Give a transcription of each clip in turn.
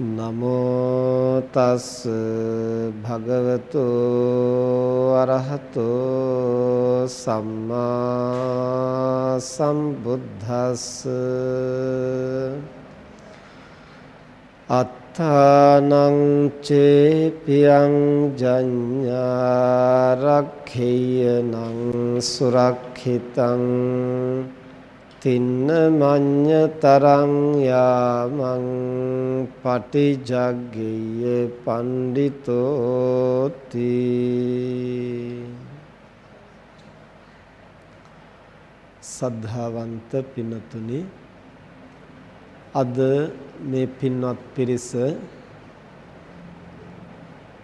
නමෝ තස් භගවතු අරහතෝ සම්මා සම්බුද්දස්ස. අත්තානං චේපියං ජඤ්ඤා රක්ඛේයනං සුරක්ඛිතං තින්න මඤ්ඤ තරං යාමං පටිජග්ගේය පණ්ඩිතෝති. සද්ධාවන්ත පිනතුනි අද මේ පින්වත් පිරිස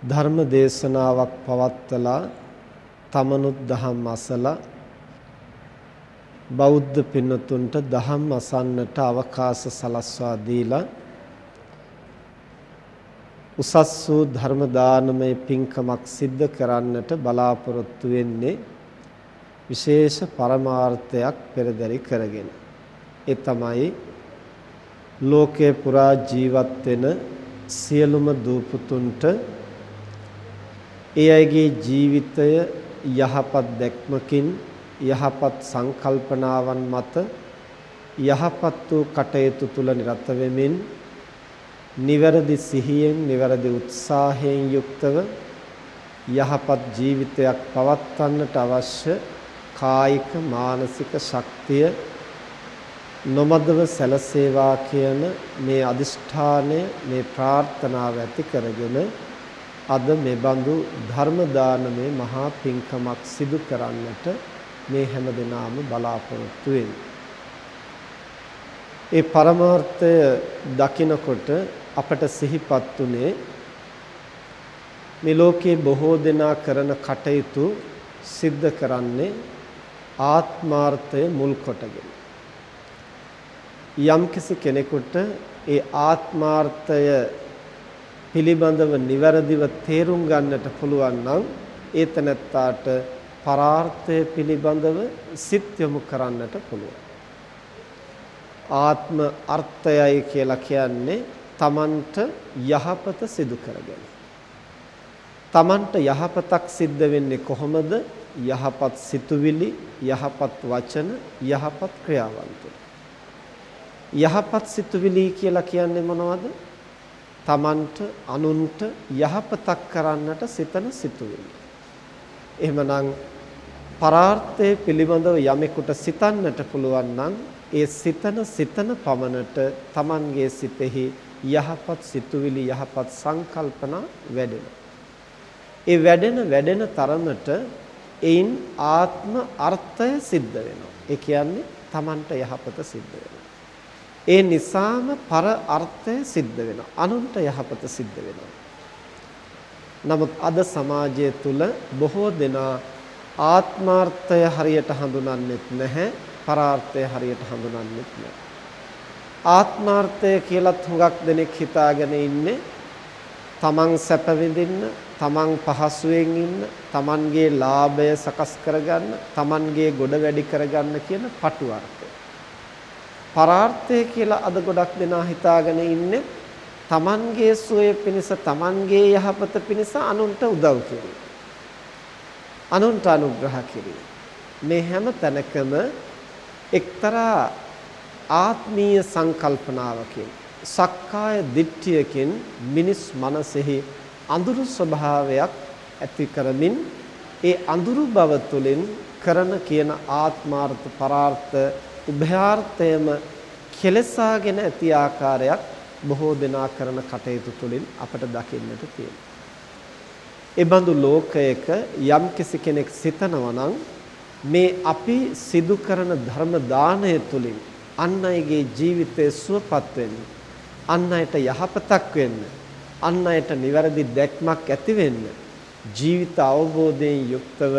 ධර්ම දේශනාවක් පවත්වලා තමනුත් දහම් අසලා බෞද්ධ පින්නතුන්ට දහම් අසන්නට අවකාශ සලස්වා දීලා උසස් වූ ධර්ම දානමය පින්කමක් සිද්ධ කරන්නට බලාපොරොත්තු වෙන්නේ විශේෂ පරමාර්ථයක් පෙරදරි කරගෙන. ඒ තමයි ලෝකේ පුරා ජීවත් වෙන සියලුම දූපුතුන්ට ඒ අයගේ ජීවිතය යහපත් දැක්මකින් යහපත් සංකල්පනාවන් මත යහපත් වූ කටයුතු තුල නිරත වෙමින් නිවැරදි සිහියෙන් නිවැරදි උත්සාහයෙන් යුක්තව යහපත් ජීවිතයක් පවත්වන්නට අවශ්‍ය කායික මානසික ශක්තිය නොමදව සැලසේවා කියන මේ අදිෂ්ඨානය මේ ප්‍රාර්ථනාව ඇති කරගෙන අද මේ බඳු ධර්ම දානමේ මහා පිංකමක් සිදු කරන්නට මේ හැම දිනාම බලාපොරොත්තු ඒ පරමාර්ථය දකිනකොට අපට සිහිපත් උනේ මේ ලෝකේ බොහෝ දෙනා කරන කටයුතු සිද්ධ කරන්නේ ආත්මාර්ථය මුල් කොටගෙන. යම්කිසි කෙනෙකුට ඒ ආත්මාර්ථය පිළිබඳව નિවරදිව තේරුම් ගන්නට පුළුවන් නම් ඒ තනත්තාට පරාර්ථය පිළිබඳව සිත් යොමු කරන්නට පුළුවන්. ආත්ම අර්ථයයි කියලා කියන්නේ තමන්ට යහපත සිදු කරගෙන. තමන්ට යහපතක් සිද්ධ වෙන්නේ කොහොමද? යහපත් සිතුවිලි, යහපත් වචන, යහපත් ක්‍රියාවන් යහපත් සිතුවිලි කියලා කියන්නේ මොනවද? තමන්ට අනුන්ට යහපතක් කරන්නට සිතන සිතුවිලි. එහෙමනම් පරාර්ථය පිළිබඳව යමෙකුට සිතන්නට පුළුවන් නම් ඒ සිතන සිතන පමණට Tamanගේ සිතෙහි යහපත් සිතුවිලි යහපත් සංකල්පනා වැඩෙනවා. ඒ වැඩෙන වැඩෙන තරමට එයින් ආත්ම අර්ථය සිද්ධ වෙනවා. ඒ කියන්නේ Tamanට යහපත සිද්ධ වෙනවා. ඒ නිසාම පර අර්ථය සිද්ධ වෙනවා. අනුන්ට යහපත සිද්ධ වෙනවා. නමුත් අද සමාජය තුල බොහෝ දෙනා ආත්මාර්ථය හරියට හඳුනන්නෙත් නැහැ පරාර්ථය හරියට හඳුනන්නෙත් නැහැ ආත්මාර්ථය කියලත් හුඟක් දෙනෙක් හිතාගෙන ඉන්නේ තමන් සැප විඳින්න තමන් පහසුවෙන් ඉන්න, තමන්ගේ ලාභය සකස් කරගන්න, තමන්ගේ ගොඩ වැඩි කරගන්න කියන පටු අර්ථය. පරාර්ථය කියලා අද ගොඩක් දෙනා හිතාගෙන ඉන්නේ තමන්ගේ සුවය පිණිස, තමන්ගේ යහපත පිණිස අනුන්ට උදව් කිරීම. අනුන්ට අනුග්‍රහ කිරීම. මේ හැම තැනකම එක්තරා ආත්මීය සංකල්පනාවකින් සක්කාය දිට්ඨියකින් මිනිස් මනසෙහි අඳුරු ස්වභාවයක් ඇති කරමින් ඒ අඳුරු බව තුළින් කරන කියන ආත්මාර්ථ පරාර්ථ උභයාර්ථයම කෙලසාගෙන ඇති ආකාරයක් බොහෝ දෙනා කරන කටයුතු තුළින් අපට දකින්නට තියෙනවා. ඒ බඳු ලෝකයක යම් කෙනෙක් සිතනවා නම් මේ අපි සිදු කරන ධර්ම දානය තුළින් අන් අයගේ ජීවිතය සුවපත් වෙන්න අන් අයට යහපතක් වෙන්න අන් අයට නිවැරදි දැක්මක් ඇති වෙන්න ජීවිත අවබෝධයෙන් යුක්තව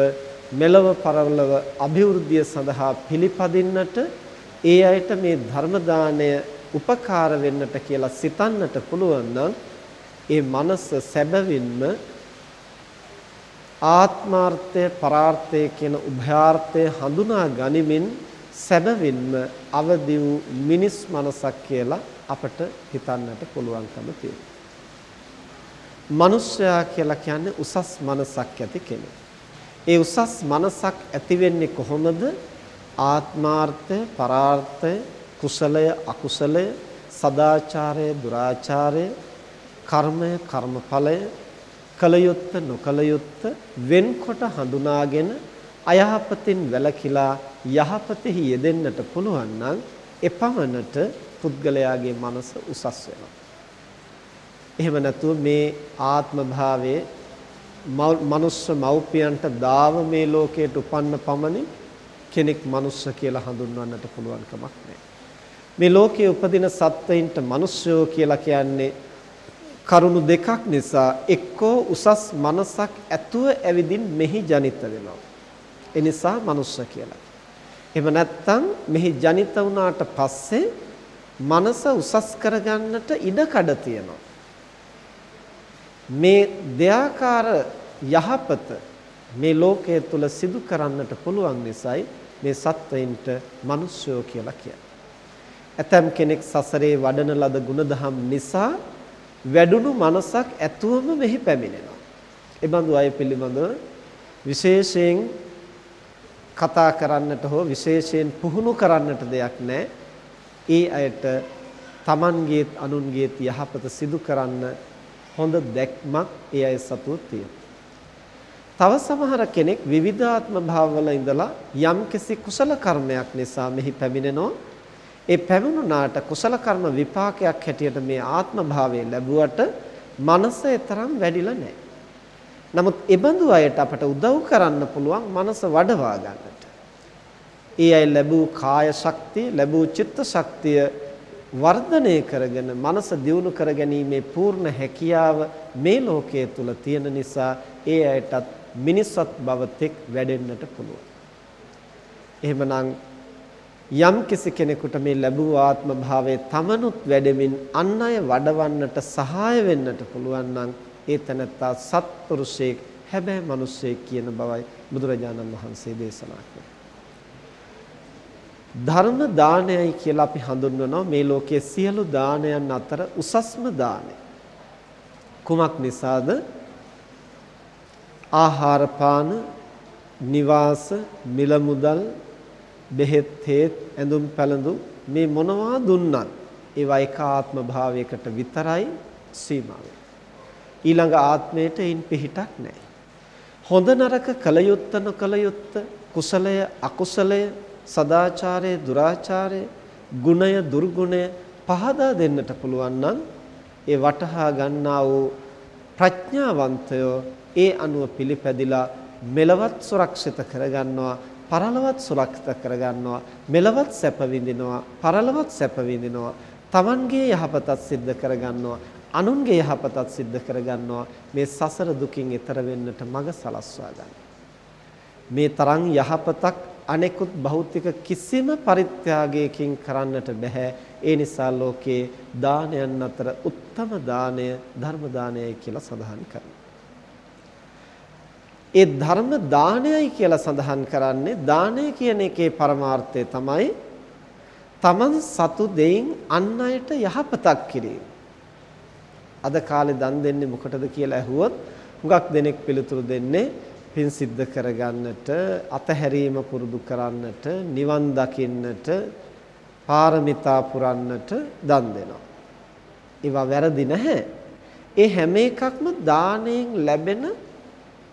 මෙලව පරලොව અભිවෘද්ධිය සඳහා පිළිපදින්නට ඒ අයට මේ ධර්ම දාණය උපකාර වෙන්නට කියලා සිතන්නට පුළුවන් නම් ඒ මනස සැබවින්ම ආත්මාර්ථය පරාර්ථය කියන උභයාර්ථය හඳුනා ගනිමින් සැබවින්ම අවදි වූ මිනිස් මනසක් කියලා අපට හිතන්නට පුළුවන්කම තියෙනවා. මිනිසයා කියලා කියන්නේ උසස් මනසක් ඇති කෙනෙක්. ඒ උසස් මනසක් ඇති වෙන්නේ කොහොමද? ආත්මාර්ථය, පරාර්ථය, කුසලය, අකුසලය, සදාචාරය, දුරාචාරය, කර්මය, කර්මඵලය, කලයුත්ත, නොකලයුත්ත වෙන්කොට හඳුනාගෙන අයහපතින් වැළකීලා යහපතෙහි යෙදෙන්නට පුළුවන් නම් එපමණට පුද්ගලයාගේ මනස උසස් වෙනවා. එහෙම නැතුව මේ ආත්ම භාවයේ මනුස්ස මව්පියන්ට දාව මේ ලෝකයට උපන්න පමණින් කෙනෙක් මනුස්ස කියලා හඳුන්වන්නට පුළුවන් කමක් නැහැ. මේ ලෝකයේ උපදින සත්වයින්ට මිනිස්සයෝ කියලා කියන්නේ කරුණු දෙකක් නිසා එක්කෝ උසස් මනසක් ඇතුව ඇවිදින් මෙහි ජනිත වෙනවා. ඒ නිසා මනුස්ස කියලා. එහෙම නැත්නම් මෙහි ජනිත වුණාට පස්සේ මනස උසස් කරගන්නට ඉඩ කඩ තියෙනවා. මේ දෙයාකාර යහපත මේ ලෝකයේ තුල සිදු කරන්නට පුළුවන් නිසායි මේ සත්වයින්ට මිනිස්යෝ කියලා කියන්නේ. ඇතම් කෙනෙක් සසරේ වඩන ලද ගුණධම් නිසා වැඩුණු මනසක් ඇතුවම මෙහි පැමිණෙනවා. ඒ බඳු අය පිළිබඳව විශේෂයෙන් කතා කරන්නට හෝ විශේෂයෙන් පුහුණු කරන්නට දෙයක් නැහැ. ඒ අයට Tamangeet අනුන්ගේත් යහපත සිදු කරන්න හොඳ දැක්මක් ඒ අය සතුව තියෙනවා. තව සමහර කෙනෙක් විවිධාත්ම භාවවල ඉඳලා යම්කිසි කුසල කර්මයක් නිසා මෙහි පැමිණෙනවා. ඒ පැමිණුණාට කුසල කර්ම විපාකයක් හැටියට මේ ආත්ම භාවය ලැබුවට මනස තරම් වැඩිලා නැහැ. නමුත් ඒබඳු අයට අපට උදව් කරන්න පුළුවන් මනස වඩවා ගන්නට. ඒ අය ලැබූ කාය ශක්තිය, ලැබූ චිත්ත ශක්තිය වර්ධනය කරගෙන මනස දියුණු කර ගැනීමේ පූර්ණ හැකියාව මේ ලෝකයේ තුල තියෙන නිසා ඒ අයටත් මිනිස්සත් බව තෙක් වැඩෙන්නට පුළුවන්. එහෙමනම් යම් කිසි කෙනෙකුට මේ ලැබූ ආත්ම භාවයේ තමනුත් වැඩෙමින් අන් අය වඩවන්නට සහාය වෙන්නට පුළුවන් නම් ඒ තැනත්තා සත්පුරුෂයෙක් හැබැයි මිනිසෙක් කියන බවයි බුදුරජාණන් වහන්සේ දේශනා කළේ. ධර්ම දානයයි කියලා අපි හඳුන්වනවා මේ ලෝකයේ සියලු දානයන් අතර උසස්ම දානය. කුමක් නිසාද? ආහාර පාන, නිවාස, මිල මුදල්, බෙහෙත් හේත්, ඇඳුම් පැළඳුම් මේ මොනවා දුන්නත් ඒවා ඒකාත්ම භාවයකට විතරයි සීමා ඊළඟ ආත්මයට ඉන් පිහිටක් නැහැ. හොඳ නරක කලයුත්ත නොකලයුත්ත කුසලය අකුසලය සදාචාරය දුරාචාරය ගුණය දුර්ගුණය පහදා දෙන්නට පුළුවන් නම් ඒ වටහා ගන්නා වූ ප්‍රඥාවන්තයෝ ඒ අනුව පිළිපැදිලා මෙලවත් සුරක්ෂිත කරගන්නවා පරලවත් සුරක්ෂිත කරගන්නවා මෙලවත් සැප විඳිනවා පරලවත් සැප විඳිනවා තමන්ගේ යහපතත් සිද්ධ කරගන්නවා අනුන්ගේ යහපතත් සිද්ධ කරගන්නවා මේ සසර දුකින් එතර වෙන්නට මඟ සලස්වා ගන්න. මේ තරම් යහපතක් අනෙකුත් භෞතික කිසිම පරිත්‍යාගයකින් කරන්නට බෑ. ඒ නිසා ලෝකේ දානයන් අතර උත්තම දානය ධර්ම දානයයි කියලා සඳහන් කරනවා. ඒ ධර්ම දානයයි කියලා සඳහන් කරන්නේ දානය කියන එකේ පරමාර්ථය තමයි තමන් සතු දෙයින් අන් අයට යහපතක් කිරීම. අද කාලේ දන් දෙන්නේ මොකටද කියලා ඇහුවොත් හුඟක් දෙනෙක් පිළිතුරු දෙන්නේ පින් සිද්ධ කරගන්නට, අතහැරීම පුරුදු කරන්නට, නිවන් දකින්නට, පාරමිතා පුරන්නට දන් දෙනවා. ඒවා වැරදි නැහැ. ඒ හැම එකක්ම දාණයෙන් ලැබෙන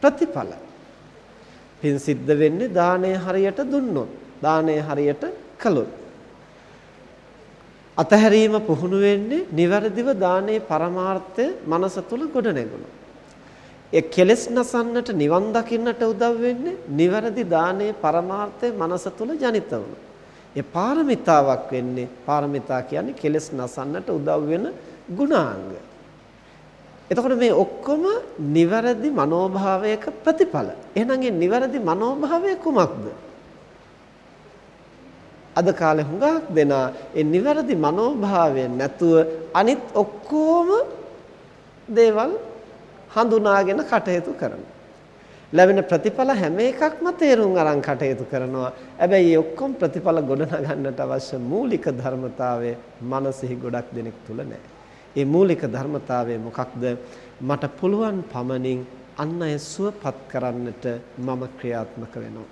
ප්‍රතිඵල. පින් සිද්ධ වෙන්නේ දාණය හරියට දුන්නොත්, දාණය හරියට කළොත්. අතහැරීම පුහුණු වෙන්නේ නිවැරදිව දානයේ පරමාර්ථය මනස තුල ගොඩ නැගුණා. ඒ කෙලෙස් නසන්නට නිවන් දකින්නට උදව් වෙන්නේ නිවැරදි දානයේ පරමාර්ථය මනස තුල ජනිත වුණා. ඒ පාරමිතාවක් වෙන්නේ පාරමිතා කියන්නේ කෙලෙස් නසන්නට උදව් වෙන ගුණාංග. එතකොට මේ ඔක්කොම නිවැරදි මනෝභාවයක ප්‍රතිඵල. එහෙනම් ඒ නිවැරදි මනෝභාවය කුමක්ද? අද කාලේ හුඟක් දෙනා ඒ නිවැරදි මනෝභාවය නැතුව අනිත් ඔක්කොම දේවල් හඳුනාගෙන කටයුතු කරනවා. ලැබෙන ප්‍රතිඵල හැම එකක්ම තේරුම් අරන් කටයුතු කරනවා. හැබැයි මේ ඔක්කොම ප්‍රතිඵල ගොඩනගන්නට අවශ්‍ය මූලික ධර්මතාවය මනසෙහි ගොඩක් දෙනෙක් තුල නැහැ. ඒ මූලික ධර්මතාවය මොකක්ද? මට පුළුවන් පමණින් අන් අය සුවපත් කරන්නට මම ක්‍රියාත්මක වෙනවා.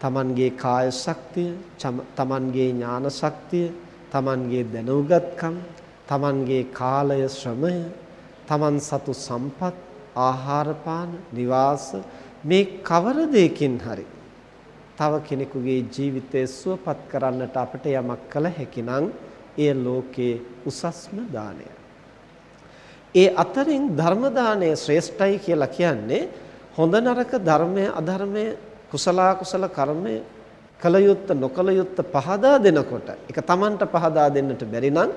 තමන්ගේ කාය ශක්තිය, තමන්ගේ ඥාන ශක්තිය, තමන්ගේ දැනුගත්කම්, තමන්ගේ කාලය ශ්‍රමය, තමන් සතු සම්පත්, ආහාර පාන, නිවාස මේ කවර දෙයකින් හරි තව කෙනෙකුගේ ජීවිතය සුවපත් කරන්නට අපිට යමක් කළ හැකි නම් එය ලෝකේ උසස්ම දානය. ඒ අතරින් ධර්ම දානය ශ්‍රේෂ්ඨයි කියලා කියන්නේ හොඳ නරක ධර්මය අධර්මය කුසල කුසල කර්මය කල යුත්ත නොකල යුත්ත පහදා දෙනකොට ඒක Tamanට පහදා දෙන්නට බැරි නම්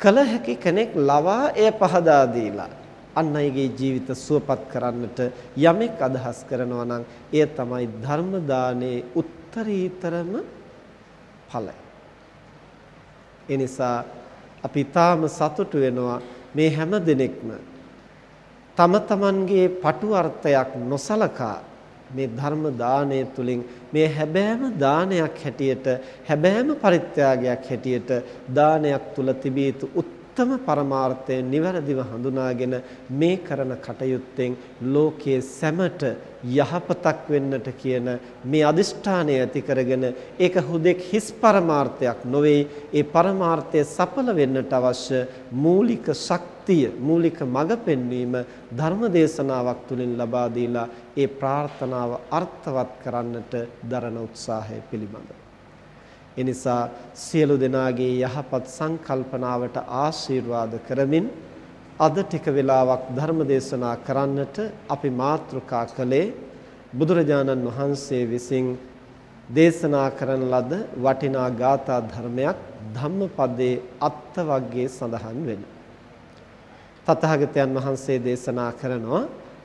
කල හැකි කෙනෙක් ලවා එය පහදා දීලා අන් අයගේ ජීවිත සුවපත් කරන්නට යමෙක් අදහස් කරනවා නම් එය තමයි ධර්ම දානයේ උත්තරීතරම ඵලය. ඒ නිසා අපි තාම සතුටු වෙනවා මේ හැම දිනෙකම. තම තමන්ගේ පටු අර්ථයක් නොසලකා මේ ධර්ම දාණය තුලින් මේ හැබෑම දානයක් හැටියට හැබෑම පරිත්‍යාගයක් හැටියට දානයක් තුල තිබිය යුතු උත්තම පරමාර්ථය નિවරදිව හඳුනාගෙන මේ කරන කටයුත්තෙන් ලෝකයේ සැමට යහපතක් වෙන්නට කියන මේ අදිෂ්ඨානය ඇති කරගෙන ඒක හුදෙක් හිස් පරමාර්ථයක් නොවේ. ඒ පරමාර්ථය සඵල වෙන්නට අවශ්‍ය මූලික ශක්තිය මූලික මඟ පෙන්වීම ධර්ම දේශනාවක් තුලින් ලබා දීලා ඒ ප්‍රාර්ථනාව අර්ථවත් කරන්නට දරන උත්සාහය පිළිබඳව. එනිසා සියලු දෙනාගේ යහපත් සංකල්පනාවට ආශිර්වාද කරමින් අද ටික වෙලාවක් ධර්ම දේශනා කරන්නට අපි මාතෘකා කළේ බුදුරජාණන් වහන්සේ විසින් දේශනා කරන ලද වටිනා ගාථා ධර්මයක් ධම්මපදයේ අත්වග්ගයේ සඳහන් වෙන. තථාගතයන් වහන්සේ දේශනා කරනවා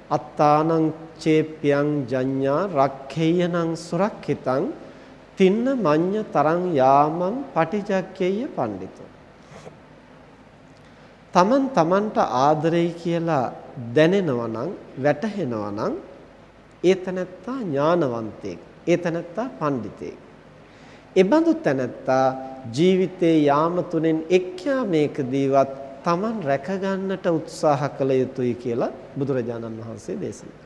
අත්තානං චේප්‍යං ජඤ්ඤා රක්ඛේයනං සුරක්ඛිතං තින්න මඤ්ඤ තරං යාමං පටිජක්කේය පඬිතෝ තමන් තමන්ට ආදරෙයි කියලා දැනෙනවා නම් වැටහෙනවා නම් ඒ තැනැත්තා ඥානවන්තයෙක් ඒ තැනැත්තා පඬිතෙක් එබඳු තැනැත්තා ජීවිතේ යාම තුනෙන් එක් යාමේකදීවත් තමන් රැකගන්නට උත්සාහ කළ යුතුයි කියලා බුදුරජාණන් වහන්සේ දේශනා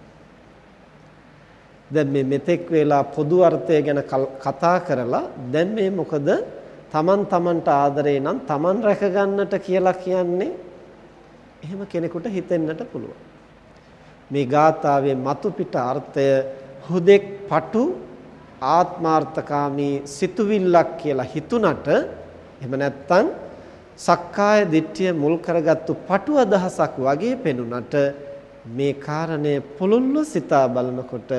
දැන් මේ මෙතෙක් වෙලා පොදු අර්ථය ගැන කතා කරලා දැන් මේ මොකද තමන් තමන්ට ආදරේ නම් තමන් රැක ගන්නට කියලා කියන්නේ එහෙම කෙනෙකුට හිතෙන්නට පුළුවන්. මේ ගාථාවේ මතු පිට අර්ථය හුදෙක් පටු ආත්මාර්ථකාමී සිතුවිල්ලක් කියලා හිතුණට එහෙම නැත්නම් සක්කාය දිට්ඨිය මුල් කරගත්තු පටු අදහසක් වගේ පෙනුනට මේ කාරණය පුළුල්ව සිතා බලනකොට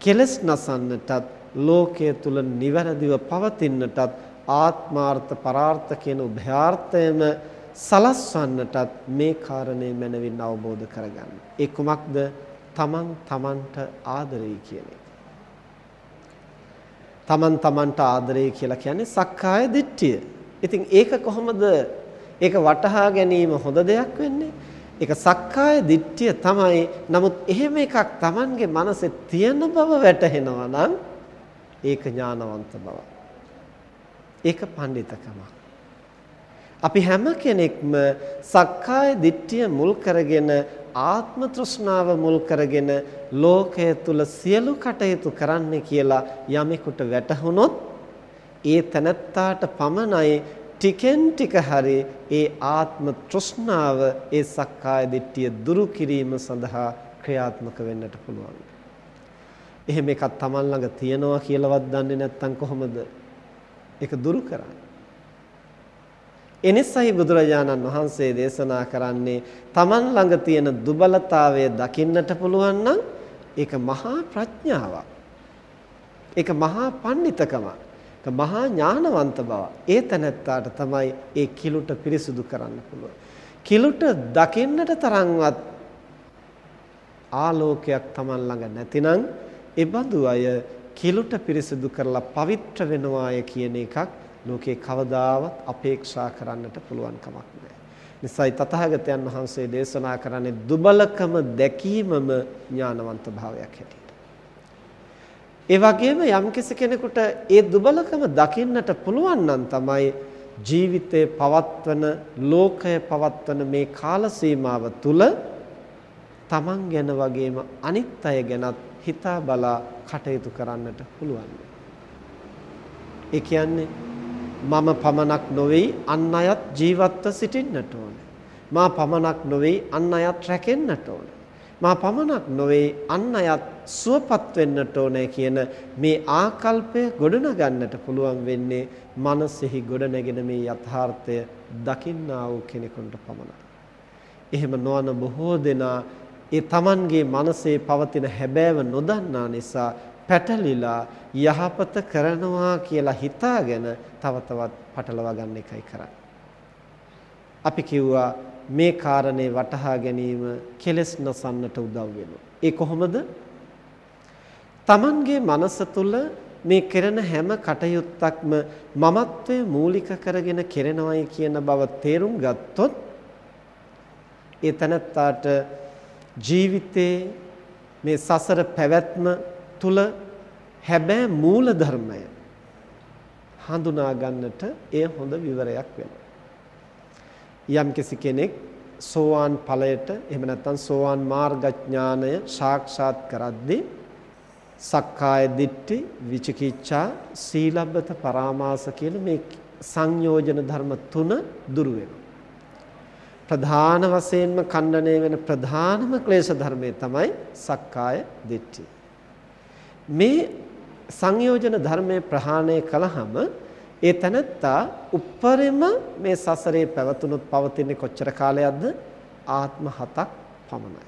කෙලස් නසන්නටත් ලෝකයේ තුල නිවැරදිව පවතින්නටත් ආත්මාර්ථ පරාර්ථ කියන උභයාර්ථයම සලස්වන්නටත් මේ කාරණේ මනවින් අවබෝධ කරගන්න. ඒ කුමක්ද? තමන් තමන්ට ආදරෙයි කියන එක. තමන් තමන්ට ආදරෙයි කියලා කියන්නේ සක්කාය දිට්ඨිය. ඉතින් ඒක කොහොමද ඒක වටහා ගැනීම හොඳ දෙයක් වෙන්නේ? ඒක සක්කාය දිට්ඨිය තමයි. නමුත් එහෙම එකක් Tamanගේ මනසේ තියෙන බව වැටහෙනවා නම් ඒක ඥානවන්ත බව. ඒක පඬිතකම. අපි හැම කෙනෙක්ම සක්කාය දිට්ඨිය මුල් කරගෙන ආත්ම තෘෂ්ණාව මුල් කරගෙන ලෝකය තුල සියලු කටයුතු කරන්නේ කියලා යමෙකුට වැටහුනොත් ඒ තනත්තාට පමණයි ටිකෙන් ටික හරි ඒ ආත්ම තෘෂ්ණාව ඒ සක්කාය දිට්ඨිය දුරු කිරීම සඳහා ක්‍රියාත්මක වෙන්නට පුළුවන්. එහෙම එකක් Taman ළඟ තියනවා කියලාවත් දන්නේ නැත්නම් කොහොමද ඒක දුරු කරන්නේ? එනිසයි බුදුරජාණන් වහන්සේ දේශනා කරන්නේ Taman ළඟ තියෙන දුබලතාවය දකින්නට පුළුවන් නම් ඒක මහා ප්‍රඥාවක්. ඒක මහා පඬිතකමක්. ඒක මහා ඥානවන්ත බව. ඒ තැනැත්තාට තමයි ඒ කිලුට පිරිසුදු කරන්න පුළුවන්. කිලුට දකින්නට තරම්වත් ආලෝකයක් Taman ළඟ නැතිනම් ඒ බඳු අය කිලුට පිරිසුදු කරලා පවිත්‍ර වෙනවාය කියන එකක් ලෝකේ කවදාවත් අපේක්ෂා කරන්නට පුළුවන් කමක් නැහැ. නිසායි තථාගතයන් වහන්සේ දේශනා කරන්නේ දුබලකම දැකීමම ඥානවන්ත භාවයක් හැටියට. ඒ වගේම යම්කිසි කෙනෙකුට ඒ දුබලකම දකින්නට පුළුවන් නම් තමයි ජීවිතේ පවත්වන ලෝකය පවත්වන මේ කාල සීමාව තුල තමන් ගැන වගේම අනිත් අය ගැනත් හිතා බලා කටයුතු කරන්නට පුළුවන්. ඒ කියන්නේ මම පමණක් නොවේ අන් අයත් ජීවත්ව සිටින්නට ඕනේ. මා පමණක් නොවේ අන් අයත් රැකෙන්නට ඕනේ. මා පමණක් නොවේ අන් අයත් සුවපත් වෙන්නට ඕනේ කියන මේ ආකල්පය ගොඩනගන්නට පුළුවන් වෙන්නේ මනසෙහි ගොඩනැගෙන මේ යථාර්ථය දකින්නා වූ කෙනෙකුට පමණයි. එහෙම නොවන බොහෝ දෙනා ඒ Tamanගේ මනසේ පවතින හැබෑව නොදන්නා නිසා පැටලිලා යහපත කරනවා කියලා හිතාගෙන තව තවත් පටලවා ගන්න එකයි කරන්නේ. අපි කිව්වා මේ කාරණේ වටහා ගැනීම කෙලස් නසන්නට උදව් වෙනවා. ඒ කොහොමද? Tamanගේ මනස තුල මේ කරන හැම කටයුත්තක්ම මමත්වයේ මූලික කරගෙන කෙරෙනවයි කියන බව තේරුම් ගත්තොත් ඒ තනත්තාට ජීවිතේ මේ සසර පැවැත්ම තුල හැබෑ මූල ධර්මය හඳුනා ගන්නට එය හොඳ විවරයක් වෙනවා. යම්කිසි කෙනෙක් සෝවාන් ඵලයට එහෙම නැත්නම් සෝවාන් මාර්ගඥානය සාක්ෂාත් කරද්දී සක්කාය දිට්ඨි විචිකිච්ඡා සීලබ්බත පරාමාස කියන මේ සංයෝජන ධර්ම තුන දුරු වෙනවා. ප්‍රධාන වශයෙන්ම ඛණ්ඩණය වෙන ප්‍රධානම ක්ලේශ ධර්මය තමයි සක්කාය දිට්ඨිය. මේ සංයෝජන ධර්මයේ ප්‍රහාණය කළාම ඒ තනත්තා උප්පරිම මේ සසරේ පැවතුනොත් පවතින්නේ කොච්චර කාලයක්ද ආත්ම හතක් පමණයි.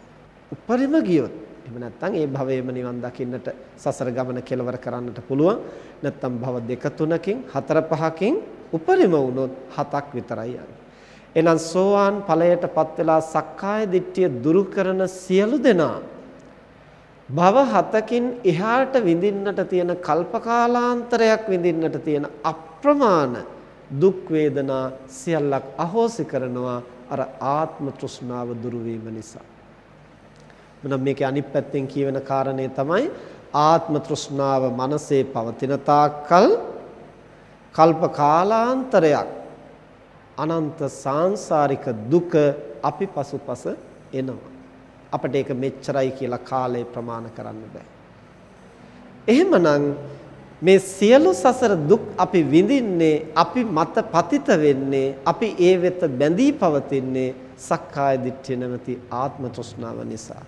උප්පරිම ගියොත් එහෙම නැත්නම් ඒ භවයේම නිවන් දකින්නට සසර ගමන කෙලවර කරන්නට පුළුවන්. නැත්නම් භව දෙක තුනකින් හතර පහකින් උපරිම වුණොත් හතක් විතරයි යන්නේ. එහෙනම් සෝවාන් ඵලයටපත් වෙලා සක්කාය දිට්ඨිය දුරු කරන සියලු දෙනා භව හතකින් එහාට විඳින්නට තියෙන කල්පකාලාන්තරයක් විඳින්නට තියෙන අප්‍රමාණ දුක් වේදනා සියල්ලක් අහෝසි කරනවා අර ආත්ම තෘෂ්ණාව දුරු වීම නිසා. මනම් මේකේ අනිත් පැත්තෙන් කියවෙන කාරණේ තමයි ආත්ම තෘෂ්ණාව මනසේ පවතින තාක්කල් කල්ප කාලාන්තරයක් අනන්ත සාංශාරික දුක අපි පසුපස එනවා. අපිට ඒක මෙච්චරයි කියලා කාලය ප්‍රමාණ කරන්න බෑ. එහෙමනම් මේ සියලු සසර දුක් අපි විඳින්නේ අපි මත පතිත වෙන්නේ අපි ඒ වෙත බැඳී පවතින්නේ සක්කාය දිට්ඨිය නැමැති ආත්ම තෘෂ්ණාව නිසා.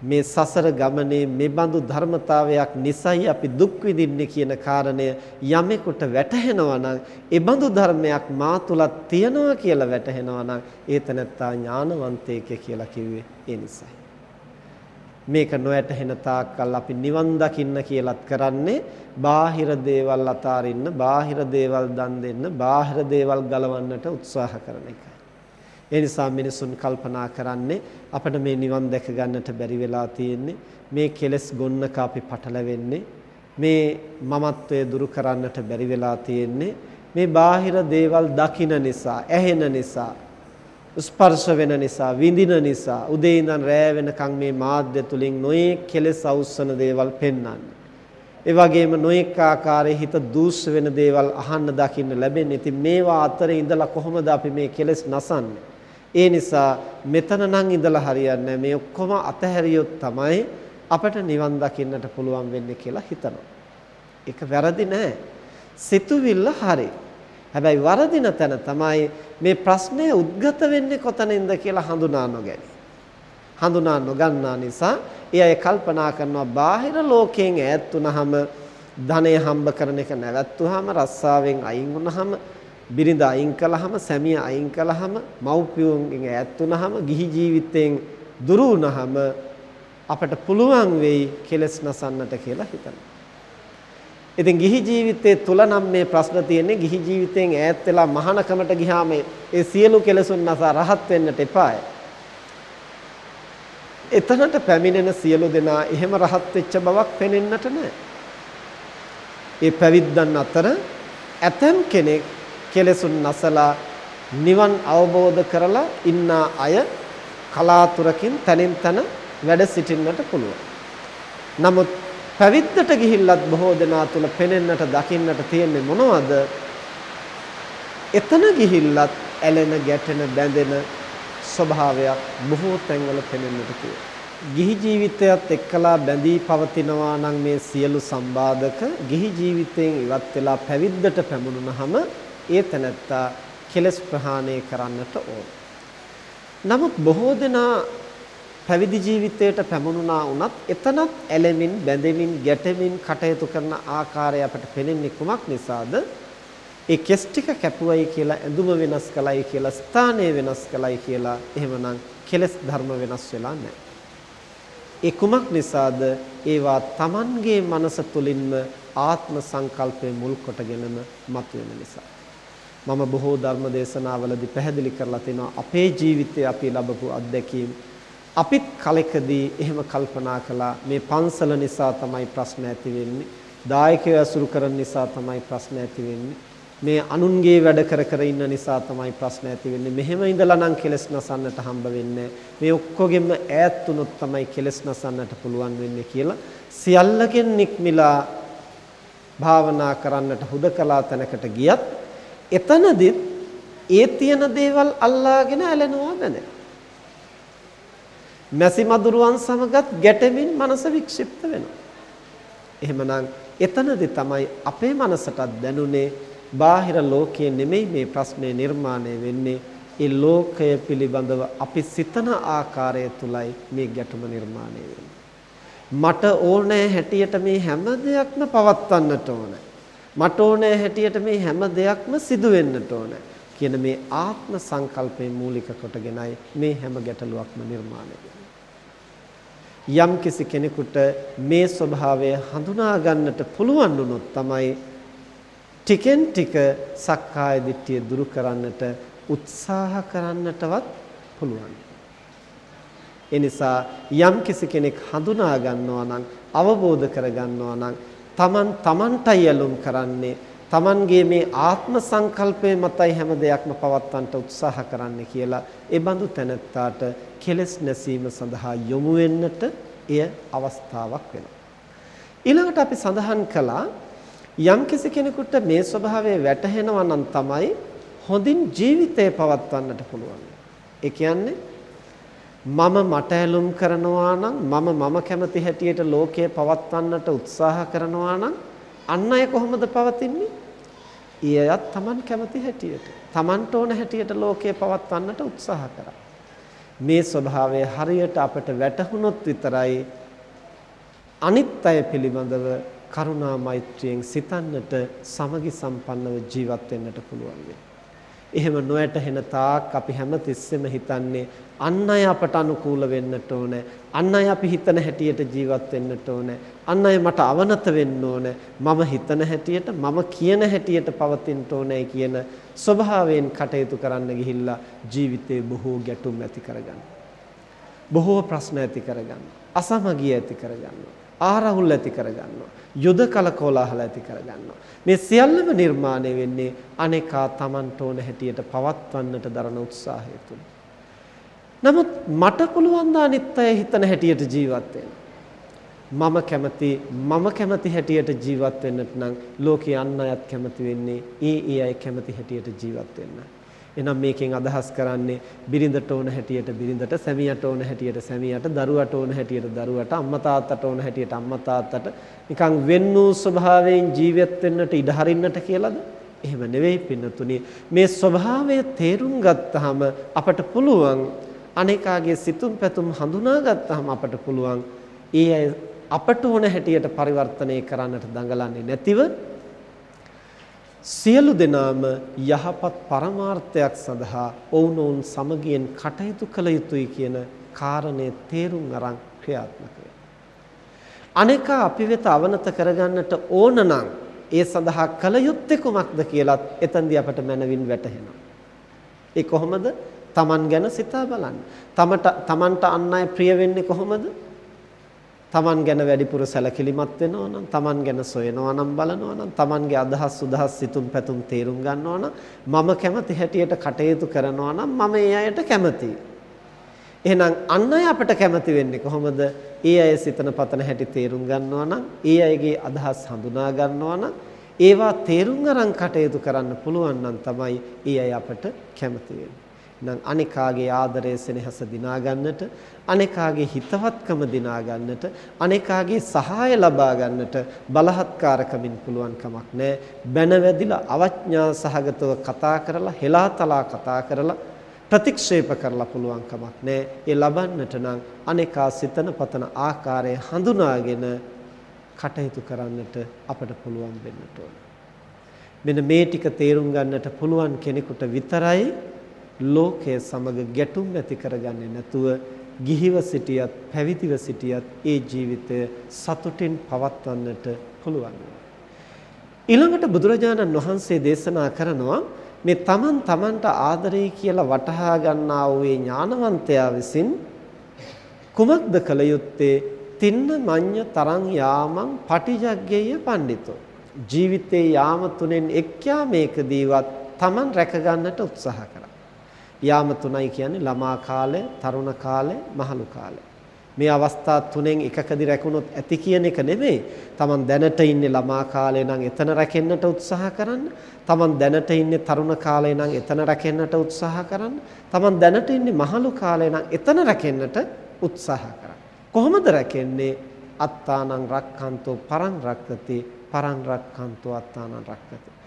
මේ සසර ගමනේ මෙබඳු ධර්මතාවයක් නිසයි අපි දුක් විඳින්නේ කියන කාරණය යමෙකුට වැටහෙනවා නම් ඒ බඳු ධර්මයක් මා තුලත් තියෙනවා කියලා වැටහෙනවා නම් ඒ තනත්තා ඥානවන්තයෙක් කියලා කිව්වේ ඒ නිසයි. මේක නොයැටහෙන තාක්කල් අපි නිවන් දකින්න කියලත් කරන්නේ බාහිර දේවල් අතාරින්න, බාහිර දේවල් දන් දෙන්න, බාහිර දේවල් ගලවන්නට උත්සාහ කරන එකයි. ඒ නිසා මිනිසුන් කල්පනා කරන්නේ අපිට මේ නිවන් දැක ගන්නට බැරි වෙලා තියෙන්නේ මේ කෙලෙස් ගොන්නක අපි පටලවෙන්නේ මේ මමත්වයේ දුරු කරන්නට බැරි වෙලා තියෙන්නේ මේ බාහිර දේවල් දකින නිසා ඇහෙන නිසා ස්පර්ශ වෙන නිසා විඳින නිසා උදේ ඉඳන් රෑ වෙනකන් මේ මාධ්‍ය තුලින් නොයේ කෙලෙස් අවුස්සන දේවල් පෙන්වන්නේ. ඒ වගේම නොඑක ආකාරයේ හිත දූෂ වෙන දේවල් අහන්න දකින්න ලැබෙන්නේ. ඉතින් මේවා අතරේ ඉඳලා කොහොමද අපි මේ කෙලෙස් නසන්නේ? ඒ නිසා මෙතන නම් ඉඳලා හරියන්නේ මේ ඔක්කොම අතහැරියොත් තමයි අපට නිවන් දකින්නට පුළුවන් වෙන්නේ කියලා හිතනවා. ඒක වැරදි නෑ. සිතුවිල්ල හරි. හැබැයි වරදින තැන තමයි මේ ප්‍රශ්නය උද්ගත වෙන්නේ කොතනින්ද කියලා හඳුනා නොගැනීම. හඳුනා නොගන්නා නිසා ඒ අය කල්පනා කරනවා බාහිර ලෝකයෙන් ඈත් වුනහම ධනය හම්බ කරන එක නැවැත්තුවාම රස්සාවෙන් අයින් වුනහම බිරිඳ අයින් කළාම සැමිය අයින් කළාම මව්පියෝන්ගෙන් ඈත් වුනහම ගිහි ජීවිතයෙන් දුරු වුනහම අපට පුළුවන් වෙයි කෙලස් නසන්නට කියලා හිතනවා. ඉතින් ගිහි ජීවිතයේ තුල නම් මේ ප්‍රශ්න තියෙන්නේ ගිහි ජීවිතයෙන් ඈත් වෙලා මහානකමට ගියාම ඒ සියලු කෙලසුන් නැසා රහත් වෙන්නට එපායි. එතනට පැමිණෙන සියලු දෙනා එහෙම රහත් වෙච්ච බවක් පෙනෙන්නට නැහැ. ඒ පැවිද්දන් අතර ඇතම් කෙනෙක් කෙලෙසුන් නැසලා නිවන් අවබෝධ කරලා ඉන්න අය කලාතුරකින් තනින් තන වැඩ සිටින්නට පුළුවන්. නමුත් පැවිද්දට ගිහිල්ලත් බොහෝ දෙනා තුල පෙනෙන්නට දකින්නට තියෙන්නේ මොනවද? එතන ගිහිල්ලත් ඇලෙන ගැටෙන බැඳෙන ස්වභාවයක් බොහෝ තැන්වල පෙනෙන්නට තියෙනවා. ගිහි ජීවිතයත් එක්කලා බැඳී පවතිනවා නම් මේ සියලු සම්බාධක ගිහි ජීවිතයෙන් ඉවත් වෙලා පැවිද්දට පැමුණුනහම ඒ තැනැත්තා කෙලස් ප්‍රහාණය කරන්නට ඕන. නමුත් බොහෝ දෙනා පැවිදි ජීවිතයට පැමුණුනා වුණත් එතනත් ඇලෙමින් බැඳෙමින් ගැටෙමින් කටයුතු කරන ආකාරය අපට පෙනෙන්නේ කුමක් නිසාද? ඒ කෙස් ටික කැපුවයි කියලා ඇඳුම වෙනස් කළයි කියලා ස්ථානය වෙනස් කළයි කියලා එහෙමනම් කෙලස් ධර්ම වෙනස් වෙලා නැහැ. ඒ කුමක් නිසාද? ඒවා Tamanගේ මනස තුලින්ම ආත්ම සංකල්පය මුල් කොටගෙනම මතුවෙන නිසා. මම බොහෝ ධර්ම දේශනාවලදී පැහැදිලි කරලා තිනවා. අපේ ජීවිතයේ අපි ලැබපු අත්දැකීම්. අපිත් කලකදී එහෙම කල්පනා කළා. මේ පන්සල නිසා තමයි ප්‍රශ්න ඇති වෙන්නේ. දායකයෝ අසුරු කරන නිසා තමයි ප්‍රශ්න ඇති වෙන්නේ. මේ අනුන්ගේ වැඩ කර කර ඉන්න නිසා තමයි ප්‍රශ්න ඇති වෙන්නේ. මෙහෙම ඉඳලා නම් කෙලස් නසන්නට හම්බ වෙන්නේ මේ ඔක්කොගෙම ඈත් වුණොත් තමයි කෙලස් නසන්නට පුළුවන් වෙන්නේ කියලා සියල්ලකින් නික්මිලා භාවනා කරන්නට හුදකලා තැනකට ගියත් එතනදිත් ඒ තියෙන දේවල් අල්ලාගෙන ඇලෙනවා බඳ. මැසි මදුරුවන් සමගත් ගැටෙමින් මනස වික්ෂිප්ත වෙනවා. එහෙමනම් එතනදී තමයි අපේ මනසටත් දැනුනේ බාහිර ලෝකයේ නෙමෙයි මේ ප්‍රශ්නේ නිර්මාණය වෙන්නේ ඒ ලෝකය පිළිබඳව අපි සිතන ආකාරය තුලයි මේ ගැටුම නිර්මාණය වෙන්නේ. මට ඕනෑ හැටියට මේ හැම දෙයක්ම පවත්වන්නට ඕනේ. මට ඕනෑ හැටියට මේ හැම දෙයක්ම සිදු වෙන්නට ඕන කියන මේ ආත්ම සංකල්පේ මූලික කොටගෙනයි මේ හැම ගැටලුවක්ම නිර්මාණය යම් කිසි කෙනෙකුට මේ ස්වභාවය හඳුනා ගන්නට පුළුවන් වුණොත් තමයි ටිකෙන් ටික සක්කාය දිට්ඨිය දුරු කරන්නට උත්සාහ කරන්නටවත් පුළුවන්. ඒ නිසා යම් කිසි කෙනෙක් හඳුනා ගන්නවා නම් අවබෝධ කර ගන්නවා නම් තමන් තමන්ටයි ඇලුම් කරන්නේ තමන්ගේ මේ ආත්ම සංකල්පය මතයි හැම දෙයක්ම පවත්වන්නට උත්සාහ කරන්න කියලා ඒ බඳු තැනැත්තාට කෙලස් නැසීම සඳහා යොමු වෙන්නට එය අවස්ථාවක් වෙනවා ඊළඟට අපි සඳහන් කළා යම්කිසි කෙනෙකුට මේ ස්වභාවය වැටහෙනවා නම් තමයි හොඳින් ජීවිතය පවත්වන්නට පුළුවන්. ඒ කියන්නේ මම මට ඇලුම් කරනවා නම් මම මම කැමති හැටියට ලෝකය පවත්වන්නට උත්සාහ කරනවා නම් අන් අය කොහොමද පවතින්නේ? ඊයත් Taman කැමති හැටියට. Tamanට ඕන හැටියට ලෝකය පවත්වන්නට උත්සාහ කරා. මේ ස්වභාවය හරියට අපට වැටහුනොත් විතරයි අනිත් අය පිළිබඳව කරුණා මෛත්‍රියෙන් සිතන්නට සමගි සම්පන්නව ජීවත් වෙන්නට පුළුවන් වෙන්නේ. එහෙම නොයැටහෙන තාක් අපි හැම තිස්සෙම හිතන්නේ අන් අය අපට අනුකූල වෙන්නට ඕනේ. අන් අය අපි හිතන හැටියට ජීවත් වෙන්නට ඕනේ. අන් අය මට අවනත වෙන්න ඕනේ. මම හිතන හැටියට මම කියන හැටියට පවතින්න ඕනේ කියන ස්වභාවයෙන් කටයුතු කරන්න ගිහිල්ලා ජීවිතේ බොහෝ ගැටුම් ඇති කරගන්න. බොහෝ ප්‍රශ්න ඇති කරගන්න. අසමගිය ඇති කරගන්න. ආරහුල් ඇති කරගන්නවා. යුද කලකෝලාහල ඇති කරගන්නවා. මේ සියල්ලම නිර්මාණය වෙන්නේ අනේකා Tamanට ඕන හැටියට පවත්වන්නට දරන උත්සාහය තුළ. නමුත් මට පුළුවන් ද අනිත් අය හිතන හැටියට ජීවත් මම කැමති මම කැමති හැටියට ජීවත් වෙන්නට නම් ලෝකේ අන් අයත් කැමති වෙන්නේ ඒ ඒ අය කැමති හැටියට ජීවත් වෙන්න. එහෙනම් මේකෙන් අදහස් කරන්නේ බිරිඳට ඕන හැටියට බිරිඳට, සැමියාට ඕන හැටියට සැමියාට, දරුවට ඕන හැටියට දරුවට, අම්මා තාත්තට ඕන හැටියට අම්මා තාත්තට නිකන් වෙන් වූ ස්වභාවයෙන් ජීවත් වෙන්නට ඉඩ හරින්නට කියලාද? එහෙම නෙවෙයි පින්නතුනි. මේ ස්වභාවය තේරුම් ගත්තාම අපට පුළුවන් අනේකාගේ සිතුම් පැතුම් හඳුනා ගත්තාම අපට පුළුවන් ඒ අය අපට ඕන හැටියට පරිවර්තනය කරන්නට දඟලන්නේ නැතිව සියලු දෙනාම යහපත් පරමාර්ථයක් සඳහා ඔවුනොවුන් සමගියෙන් කටයුතු කළ යුතුයි කියන කාරණය තේරුම් අරන් ක්‍රියාත්මක අනේක අපි වෙත අවනත කරගන්නට ඕන නම් ඒ සඳහා කළ යුත්තේ කුමක්ද කියලත් එතෙන්දී අපට මනවින් වැටහෙනවා. ඒ කොහොමද? Taman ගැන සිතා බලන්න. තමට Tamanට අන් අය ප්‍රිය වෙන්නේ කොහොමද? තමන් ගැන වැඩිපුර සැලකිලිමත් වෙනවා නම් තමන් ගැන සොයනවා නම් බලනවා නම් තමන්ගේ අදහස් සුදහස් සිතුම් පැතුම් තේරුම් ගන්නවා නම් මම කැමති හැටියට කටයුතු කරනවා නම් මම ඒ අයට කැමතියි. එහෙනම් අන් අය අපට කැමති වෙන්නේ කොහොමද? ඒ අය සිතන පතන හැටි තේරුම් ගන්නවා නම්, ඒ අයගේ අදහස් හඳුනා ගන්නවා නම්, ඒවා තේරුම් අරන් කටයුතු කරන්න පුළුවන් නම් තමයි ඒ අය අපට කැමති වෙන්නේ. නම් අනිකාගේ ආදරය සෙනෙහස දිනා ගන්නට අනිකාගේ හිතවත්කම දිනා ගන්නට අනිකාගේ සහාය ලබා ගන්නට බලහත්කාරකමින් පුළුවන් කමක් නැහැ බැනවැදිලා අවඥා සහගතව කතා කරලා හෙලාතලා කතා කරලා ප්‍රතික්ෂේප කරලා පුළුවන් කමක් නැහැ ඒ ලබන්නට නම් අනිකා සිතන පතන ආකාරය හඳුනාගෙන කටයුතු කරන්නට අපට පුළුවන් වෙන්නට ඕන. මෙන්න මේ ටික තේරුම් ගන්නට පුළුවන් කෙනෙකුට විතරයි ලෝකය සමග ගැටුම් ඇති කරගන්නේ නැතුව ගිහිව සිටියත් පැවිදිව සිටියත් ඒ ජීවිතය සතුටින් පවත්වන්නට පුළුවන්. ඊළඟට බුදුරජාණන් වහන්සේ දේශනා කරනවා මේ තමන් තමන්ට ආදරේ කියලා වටහා ගන්නා වූ ඥානවන්තයා විසින් කුමක්ද කළ යුත්තේ? තින්න මඤ්ඤ තරං යාමං පටිජග්ගේය පඬිතෝ ජීවිතේ යාම තුනෙන් එක් යාමේකදීවත් තමන් රැක ගන්නට උත්සාහ කරා. යාම තුනයි කියන්නේ ළමා කාලය, තරුණ කාලය, මහලු කාලය. මේ අවස්ථා තුනෙන් එකකදී රැකුණොත් ඇති කියන එක නෙමෙයි. Taman දැනට ඉන්නේ ළමා කාලේ නම් එතන රැකෙන්නට උත්සාහ කරන්න. Taman දැනට ඉන්නේ තරුණ කාලේ නම් එතන රැකෙන්නට උත්සාහ කරන්න. Taman දැනට ඉන්නේ මහලු කාලේ නම් එතන රැකෙන්නට උත්සාහ කරන්න. කොහොමද රැකෙන්නේ? අත්තානං රක්ඛන්තෝ පරං රක්කති පරං රක්ඛන්තෝ අත්තානං රක්කති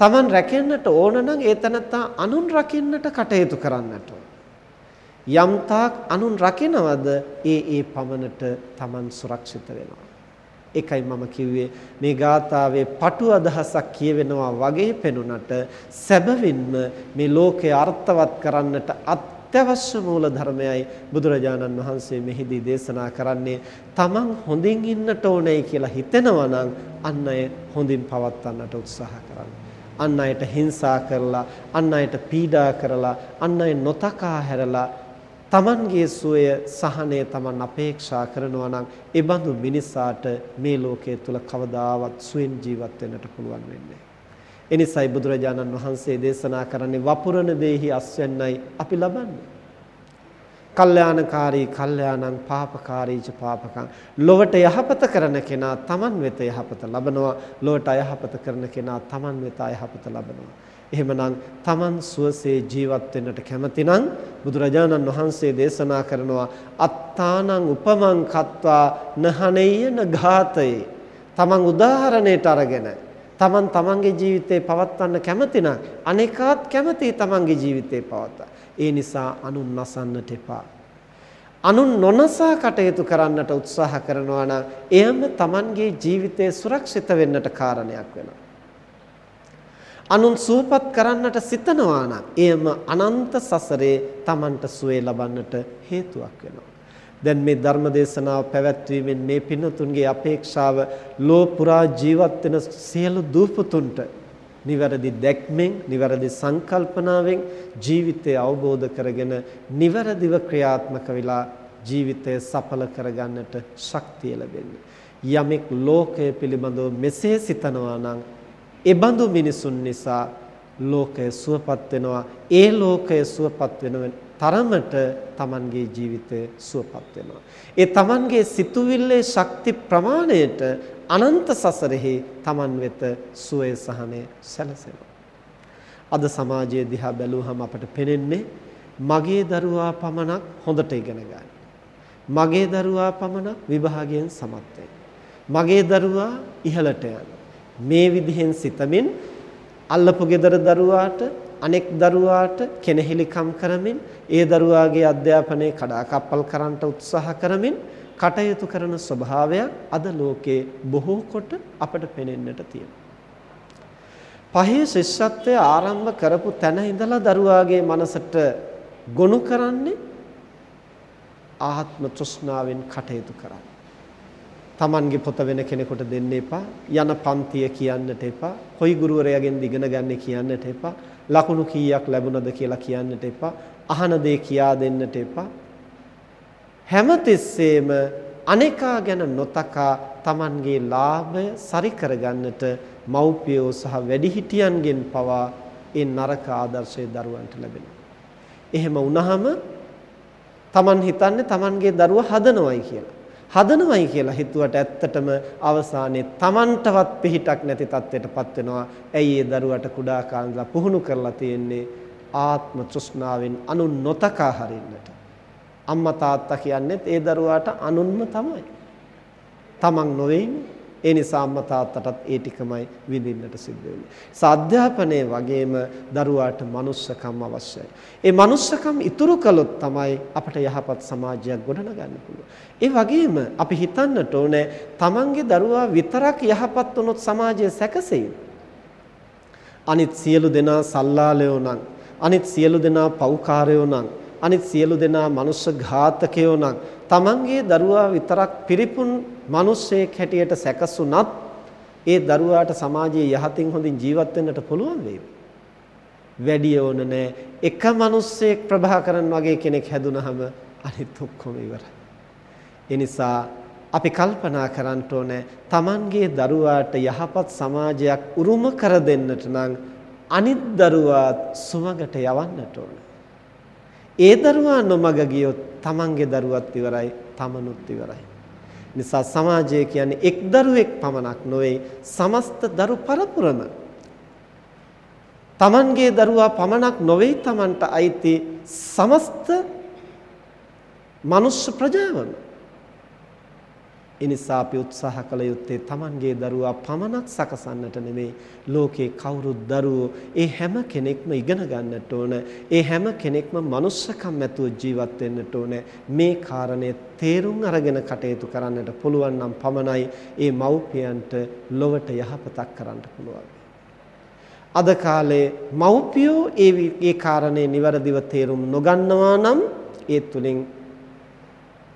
Taman රැකෙන්නට ඕන නම් ඒ තනත්තා අනුන් රකින්නට කටයුතු කරන්නට යම් තාක් අනුන් රකින්නවද ඒ ඒ පමණට Taman සුරක්ෂිත වෙනවා. ඒකයි මම කිව්වේ මේ ගාථාවේ පටු අදහසක් කියවෙනවා වගේ පෙනුනට සැබවින්ම මේ ලෝකේ අර්ථවත් කරන්නට අත්‍යවශ්‍ය මූල ධර්මයයි බුදුරජාණන් වහන්සේ මෙහිදී දේශනා කරන්නේ තමන් හොඳින් ඉන්නට ඕනේ කියලා හිතෙනවා නම් අන් අය හොඳින් පවත්වන්නට උත්සාහ කරන්න. අන් අයට හිංසා කරලා අන් අයට පීඩා කරලා අන් අය නොතකා හැරලා තමන්ගේ සුවය සහනය තමන් අපේක්ෂා කරනවා නම් ඒ බඳු මිනිසාට මේ ලෝකයේ තුල කවදාවත් සුවෙන් ජීවත් වෙන්නට පුළුවන් වෙන්නේ. එනිසායි බුදුරජාණන් වහන්සේ දේශනා කරන්නේ වපුරන දෙහි අස්වැන්නයි අපි ලබන්නේ. කල්යාණකාරී කල්යාණං පාපකාරීච පාපකං. ලොවට යහපත කරන කෙනා තමන් වෙත යහපත ලබනවා. ලොවට අයහපත කරන කෙනා තමන් වෙත අයහපත ලබනවා. එහෙමනම් තමන් සුවසේ ජීවත් වෙන්නට කැමතිනම් බුදුරජාණන් වහන්සේ දේශනා කරනවා අත්තානං උපමං කତ୍වා නහනෙයන ඝාතේ තමන් උදාහරණයට අරගෙන තමන් තමන්ගේ ජීවිතේ පවත්වන්න කැමතිනම් අනේකාත් කැමති තමන්ගේ ජීවිතේ පවත්වා. ඒ නිසා අනුන් නසන්නට එපා. අනුන් නොනසා කටයුතු කරන්නට උත්සාහ කරනවා නම් එයම Tamanගේ ජීවිතය සුරක්ෂිත වෙන්නට කාරණයක් වෙනවා. අනුන් සුවපත් කරන්නට සිතනවා නම් එයම අනන්ත සසරේ Tamanට සුවේ ලබන්නට හේතුවක් වෙනවා. දැන් මේ ධර්ම දේශනාව පැවැත්වීමෙන් මේ පින්නතුන්ගේ අපේක්ෂාව ලෝ පුරා ජීවත් වෙන සියලු දූපතුන්ට නිවැරදි දැක්මෙන් නිවැරදි සංකල්පනාවෙන් ජීවිතය අවබෝධ කරගෙන නිවැරදිව ක්‍රියාත්මක වෙලා ජීවිතය සඵල කරගන්නට ශක්තිය ලැබෙන්නේ යමෙක් ලෝකය පිළිබඳව මෙසේ සිතනවා නම් ඒ බඳු මිනිසුන් නිසා ලෝකය සුවපත් වෙනවා. ඒ ලෝකය සුවපත් වෙන තරමට Tamanගේ ජීවිතය සුවපත් වෙනවා. ඒ Tamanගේ සිතුවිල්ලේ ශක්ති ප්‍රමාණයට අනන්ත සසරෙහි Taman වෙත සුවය සහනය සැලසෙනවා. අද සමාජයේ දිහා බැලුවහම අපට පෙනෙන්නේ මගේ දරුවා පමණක් හොඳට ඉගෙන ගන්න. මගේ දරුවා පමණක් විභාගයෙන් සමත් මගේ දරුවා ඉහළට යන. මේ විදිහෙන් සිතමින් අල්ලපු ගෙදර දරුවාට අනෙක් දරුවාට කෙනෙහිලිකම් කරමින් ඒ දරුවාගේ අධ්‍යාපනය කඩාකප්පල් කරන්නට උත්සාහ කරමින් කටයුතු කරන ස්වභාවයක් අද ලෝකේ බොහෝ කොට අපට පෙනෙන්නට තියෙනවා. පහේ ශිෂ්‍යත්වය ආරම්භ කරපු තැන ඉඳලා දරුවාගේ මනසට ගොනු කරන්නේ ආත්ම තෘෂ්ණාවෙන් කටයුතු කරන්න. Tamange පොත වෙන කෙනෙකුට දෙන්න එපා. යන පන්තිය කියන්නට එපා. කොයි ගුරුවරයාගෙන්ද ඉගෙන ගන්න කියන්නට එපා. ලකුණු කීයක් ලැබුණද කියලා කියන්නට එපා. අහන දේ කියා දෙන්නට එපා. හැමතිස්සෙම අනේකා ගැන නොතකා Tamanගේ ලාභය සරි කරගන්නට මව්පියෝ සහ වැඩිහිටියන්ගෙන් පවා ඒ නරක ආදර්ශය දරුවන්ට ලැබෙනවා. එහෙම වුණාම Taman හිතන්නේ Tamanගේ දරුවා හදනවයි කියලා. හදනවයි කියලා හිතුවට ඇත්තටම අවසානයේ Tamanටවත් පිහිටක් නැති තත්ත්වයටපත් වෙනවා. ඇයි ඒ දරුවට කුඩා කාලේ පුහුණු කරලා තියෙන්නේ ආත්ම තෘෂ්ණාවෙන් අනුන් නොතකා හරින්නට. අම්මා තාත්තා කියන්නේත් ඒ දරුවාට අනුන්ම තමයි. Taman නොවේනේ ඒ නිසා අම්මා තාත්තටත් ඒ ටිකමයි විඳින්නට සිද්ධ වෙන්නේ. සාධ්‍යාපනයේ වගේම දරුවාට manussකම් අවශ්‍යයි. ඒ manussකම් ඉතුරු කළොත් තමයි අපට යහපත් සමාජයක් ගොඩනගන්න පුළුවන්. ඒ වගේම අපි හිතන්නට ඕනේ තමන්ගේ දරුවා විතරක් යහපත් වුණොත් සමාජය සැකසෙයි. අනිත් සියලු දෙනා සල්ලාලයෝ නම් අනිත් සියලු දෙනා පව්කාරයෝ නම් අනිත් සියලු දෙනා මනුෂ්‍ය ඝාතකයෝ නම් තමන්ගේ දරුවා විතරක් පිරිපුන් මිනිස්සෙක් හැටියට සැකසුනත් ඒ දරුවාට සමාජයේ යහතින් හොඳින් ජීවත් වෙන්නට පුළුවන් වේවි. වැඩි ඕන නෑ එක මිනිස්සෙක් ප්‍රභාකරන් වගේ කෙනෙක් හැදුනහම අනිත් ඔක්කොම ඉවරයි. ඒ නිසා අපි කල්පනා කරන්න ඕනේ තමන්ගේ දරුවාට යහපත් සමාජයක් උරුම කර දෙන්නට නම් අනිත් දරුවාත් සුමගට යවන්නට ඕනේ. ඒ දරුවා නොමග ගියොත් තමන්ගේ දරුවත් ඉවරයි තමනුත් ඉවරයි. නිසා සමාජය කියන්නේ එක් දරුවෙක් පමණක් නොවේ සමස්ත දරු පරපුරම තමන්ගේ දරුවා පමණක් නොවේ තමන්ට අයිති සමස්ත මනුෂ්‍ය ප්‍රජාවම එනිසා අපි උත්සාහ කළ යුත්තේ Tamanගේ දරුවා පමණක් සකසන්නට නෙමෙයි ලෝකේ කවුරුත් දරුවෝ ඒ හැම කෙනෙක්ම ඉගෙන ගන්නට ඕන ඒ හැම කෙනෙක්ම manussකම් ඇතුව ජීවත් වෙන්නට ඕන. මේ කාරණය තේරුම් අරගෙන කටයුතු කරන්නට පුළුවන් නම් පමණයි ඒ මව්පියන්ට ලොවට යහපතක් කරන්න පුළුවන්. අද කාලේ මව්පියෝ ඒ ඒ කාරණේ નિවරදිව තේරුම් නොගන්නවා නම් ඒ තුලින්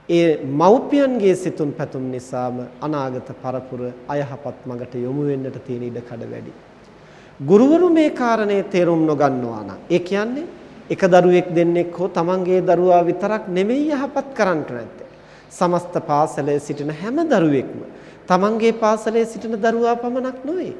ඒ මව්පියන්ගේ සිතුම් පැතුම් නිසාම අනාගත පරපුර අයහපත් මඟට යොමු වෙන්නට තියෙන ඉඩ කඩ වැඩි. ගුරුවරු මේ කාරණේ තේරුම් නොගන්නවා නම් ඒ කියන්නේ එක දරුවෙක් දෙන්නෙක් හෝ තමන්ගේ දරුවා විතරක් නෙමෙයි යහපත් කරන්නට නැත්තේ. සමස්ත පාසලේ සිටින හැම දරුවෙක්ම තමන්ගේ පාසලේ සිටින දරුවා පමණක් නොවේ.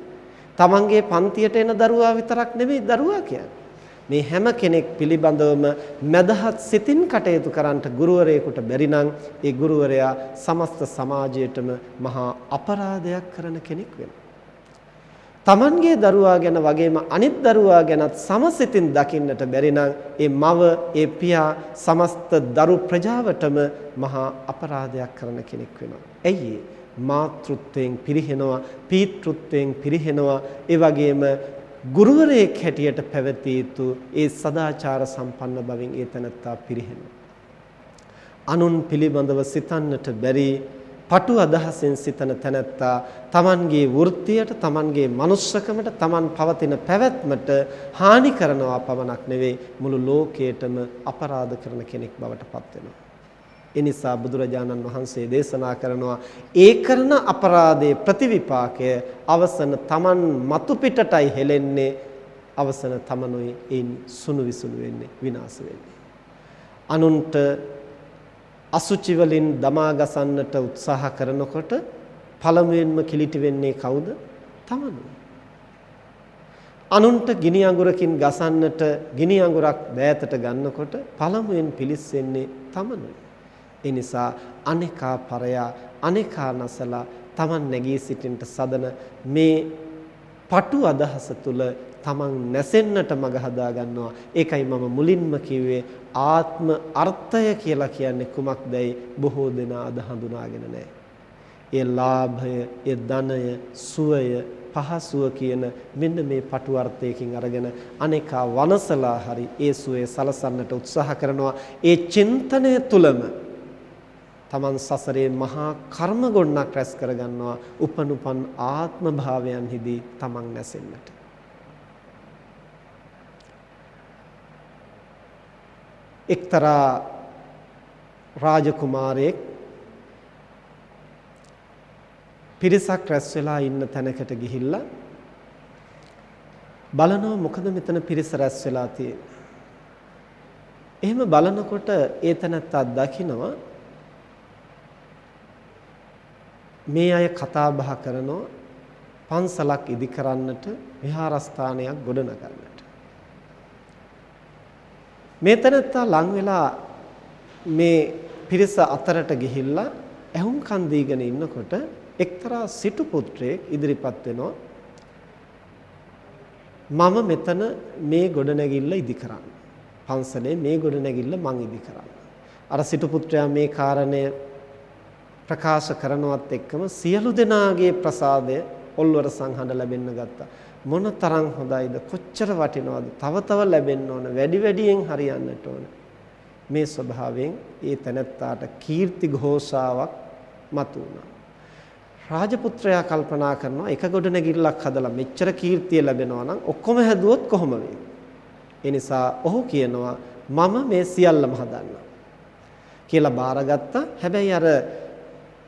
තමන්ගේ පන්තියට එන දරුවා විතරක් නෙමෙයි දරුවා කියන්නේ. මේ හැම කෙනෙක් පිළිබඳවම මදහත් සිතින් කටයුතු කරන්නට ගුරුවරයෙකුට බැරි නම් ඒ ගුරුවරයා සමස්ත සමාජයටම මහා අපරාධයක් කරන කෙනෙක් වෙනවා. තමන්ගේ දරුවා ගැන වගේම අනිත් දරුවා ගැනත් සමසිතින් දකින්නට බැරි නම් ඒ මව ඒ පියා සමස්ත දරු ප්‍රජාවටම මහා අපරාධයක් කරන කෙනෙක් වෙනවා. ඇයි මාතෘත්වයෙන් පිරිහෙනවා පීතෘත්වයෙන් පිරිහෙනවා ඒ වගේම ගුරුවරයෙක් හැටියට පැවතිය යුතු ඒ සදාචාර සම්පන්න බවින් ඒ තනත්තා පිරිහෙනවා. අනුන් පිළිබඳව සිතන්නට බැරි පටු අදහසෙන් සිතන තැනැත්තා තමන්ගේ වෘත්තියට තමන්ගේ manussකමට තමන් පවතින පැවැත්මට හානි කරනවා පමණක් නෙවෙයි මුළු ලෝකයටම අපරාධ කරන කෙනෙක් බවට පත් වෙනවා. ඒ නිසා බුදුරජාණන් වහන්සේ දේශනා කරනවා ඒ කරන අපරාධයේ ප්‍රතිවිපාකය අවසන Taman මතු පිටටයි හෙලෙන්නේ අවසන තමනුයි ඒන් සුණු විසුණු වෙන්නේ විනාශ වෙන්නේ. අනුන්ට අසුචි වලින් දමා ගසන්නට උත්සාහ කරනකොට පළමුවෙන්ම කිලිටි වෙන්නේ කවුද? තමනුයි. අනුන්ට ගිනි අඟුරකින් ගසන්නට ගිනි අඟුරක් දෑතට ගන්නකොට පළමුවෙන් පිලිස්සෙන්නේ තමනුයි. ඒ නිසා අනේකා පරයා අනේකා නසලා Taman නැගී සිටින්නට සදන මේ පටු අදහස තුල Taman නැසෙන්නට මඟ හදා ගන්නවා. ඒකයි මම මුලින්ම කිව්වේ ආත්ම අර්ථය කියලා කියන්නේ කුමක්දයි බොහෝ දෙනා අද හඳුනාගෙන නැහැ. ඒ ලාභය, ඒ ධනය, සුවය, පහසුව කියන මෙන්න මේ පටු අර්ථයකින් අරගෙන අනේකා වනසලා හරි ඒ සුවේ සලසන්නට උත්සාහ කරනවා. ඒ චින්තනය තුලම තමන් සසරේ මහා කර්ම ගොන්නක් රැස් කරගන්නවා උපනුපන් ආත්ම භාවයන්හිදී තමන් නැසෙන්නට එක්තරා රාජකුමාරයෙක් පිරිසක් රැස් වෙලා ඉන්න තැනකට ගිහිල්ලා බලනවා මොකද මෙතන පිරිස රැස් වෙලා තියෙන්නේ. එහෙම බලනකොට ඒ තැනත්තා දකිනවා මේ අය කතා බහ කරනවා පන්සලක් ඉදි කරන්නට විහාරස්ථානයක් ගොඩනගන්නට. මේ තැනත්තා ලං වෙලා මේ පිරිස අතරට ගිහිල්ලා ඇහුම්කන් දීගෙන ඉන්නකොට එක්තරා සිටු පුත්‍රයෙක් ඉදිරිපත් වෙනවා මම මෙතන මේ ගොඩනැගිල්ල ඉදි කරන්න. පන්සලේ මේ ගොඩනැගිල්ල මං ඉදි කරන්න. අර සිටු පුත්‍රයා මේ කාරණය ප්‍රකාශ කරනවත් එක්කම සියලු දෙනාගේ ප්‍රසාදය ඔල්වර සංහඬ ලැබෙන්න ගත්තා. මොන තරම් හොඳයිද? කොච්චර වටිනවද? තව තව ලැබෙන්න ඕන වැඩි වැඩියෙන් හරියන්නට ඕන. මේ ස්වභාවයෙන් ඒ තැනැත්තාට කීර්ති ഘോഷාවක් මතු වුණා රාජපුත්‍රයා කල්පනා කරනවා එක ගොඩ නැගිල්ලක් හදලා මෙච්චර කීර්තිය ලැබෙනවා නම් ඔක්කොම හැදුවොත් කොහොම වෙයි? ඒ නිසා ඔහු කියනවා මම මේ සියල්ලම හදන්නම් කියලා බාරගත්තා. හැබැයි අර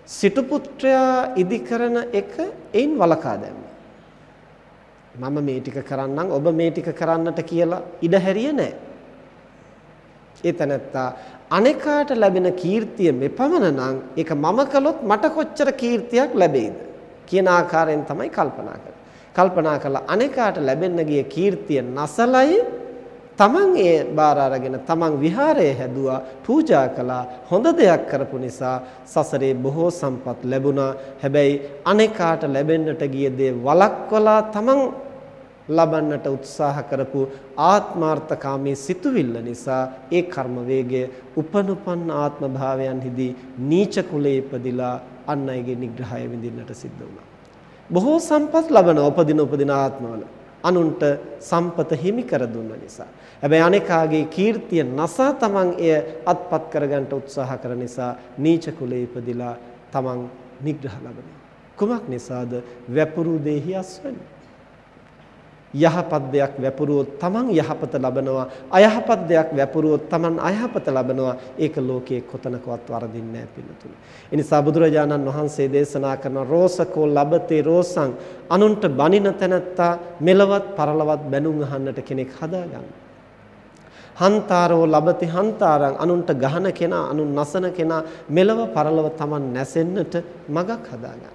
සිටු පුත්‍රයා ඉදි කරන එක එයින් වලකා දැම්මා. මම මේ ටික කරන්නම් ඔබ මේ ටික කරන්නට කියලා ඉඩ හැරියේ නැහැ. ඒ තැනත්තා අනේකාට ලැබෙන කීර්තිය මෙපමණ නම් ඒක මම කළොත් මට කොච්චර කීර්තියක් ලැබෙයිද කියන ආකාරයෙන් තමයි කල්පනා කරන්නේ. කල්පනා කළා අනේකාට ලැබෙන්න ගිය කීර්තිය නැසලයි තමන් ඒ බාර අරගෙන තමන් විහාරය හැදුවා පූජා කළා හොඳ දෙයක් කරපු නිසා සසරේ බොහෝ සම්පත් ලැබුණා හැබැයි අනේකාට ලැබෙන්නට ගිය දේ වළක්වලා තමන් ලබන්නට උත්සාහ කරපු ආත්මාර්ථකාමී සිතුවිල්ල නිසා ඒ කර්ම වේගය උපනුපන් ආත්ම භාවයන්හිදී නීච කුලේ ඉපදිලා අන් අයගේ නිග්‍රහය විඳින්නට සිද්ධ වුණා බොහෝ සම්පත් ලබන උපදින උපදින ආත්මවල අනුන්ට සම්පත හිමි කර දුන්න නිසා. හැබැයි අනේකාගේ කීර්තිය නසා තමන් එය අත්පත් කරගන්න උත්සාහ කරන නිසා නීච කුලේ ඉපදිලා තමන් නිග්‍රහ ලබනවා. කුමක් නිසාද? වැපුරු දෙහි අස්වැන්නේ. යහපත් දෙයක් වැපුරුවොත් තමන් යහපත ලබනවා අයහපත් දෙයක් වැපුරුවොත් තමන් අයහපත ලබනවා ඒක ලෝකයේ කොතනකවත් වරදින්නේ නැහැ පිළිතුරු. ඒ නිසා බුදුරජාණන් වහන්සේ දේශනා කරන රෝසකෝ ලබතේ රෝසං අනුන්ට බනින තැනැත්තා මෙලවත් පරලවත් බැනුම් අහන්නට කෙනෙක් හදාගන්න. හන්තාරෝ ලබති හන්තාරං අනුන්ට ගහන කෙනා අනුන් නසන කෙනා මෙලව පරලව තමන් නැසෙන්නට මගක් හදාගන්න.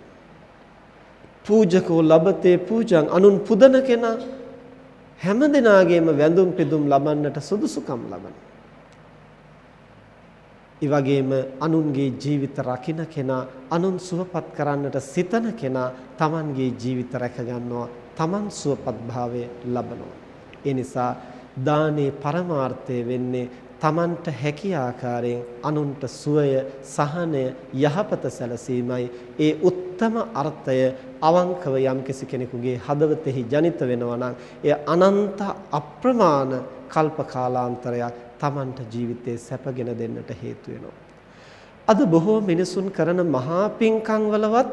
පූජකෝ ලබතේ පූජං අනුන් පුදන කෙනා හැම දිනාගේම වැඳුම් පිදුම් ලබන්නට සුදුසුකම් ලබන. ඒ වගේම අනුන්ගේ ජීවිත රකින්න කෙනා අනුන් සුවපත් කරන්නට සිතන කෙනා Tamanගේ ජීවිත රැක ගන්නවා Taman සුවපත් භාවය ලබනවා. ඒ නිසා දානේ පරමාර්ථය වෙන්නේ තමන්ට හැකි ආකාරයෙන් අනුන්ට සුවය සහනය යහපත සැලසීමයි ඒ උත්තම අර්ථය අවංකව යම්කිසි කෙනෙකුගේ හදවතෙහි ජනිත වෙනවා නම් එය අනන්ත අප්‍රමාණ කල්ප කාලාන්තරයක් තමන්ට ජීවිතේ සැපගෙන දෙන්නට හේතු වෙනවා. අද බොහෝ මිනිසුන් කරන මහා පිංකම් වලවත්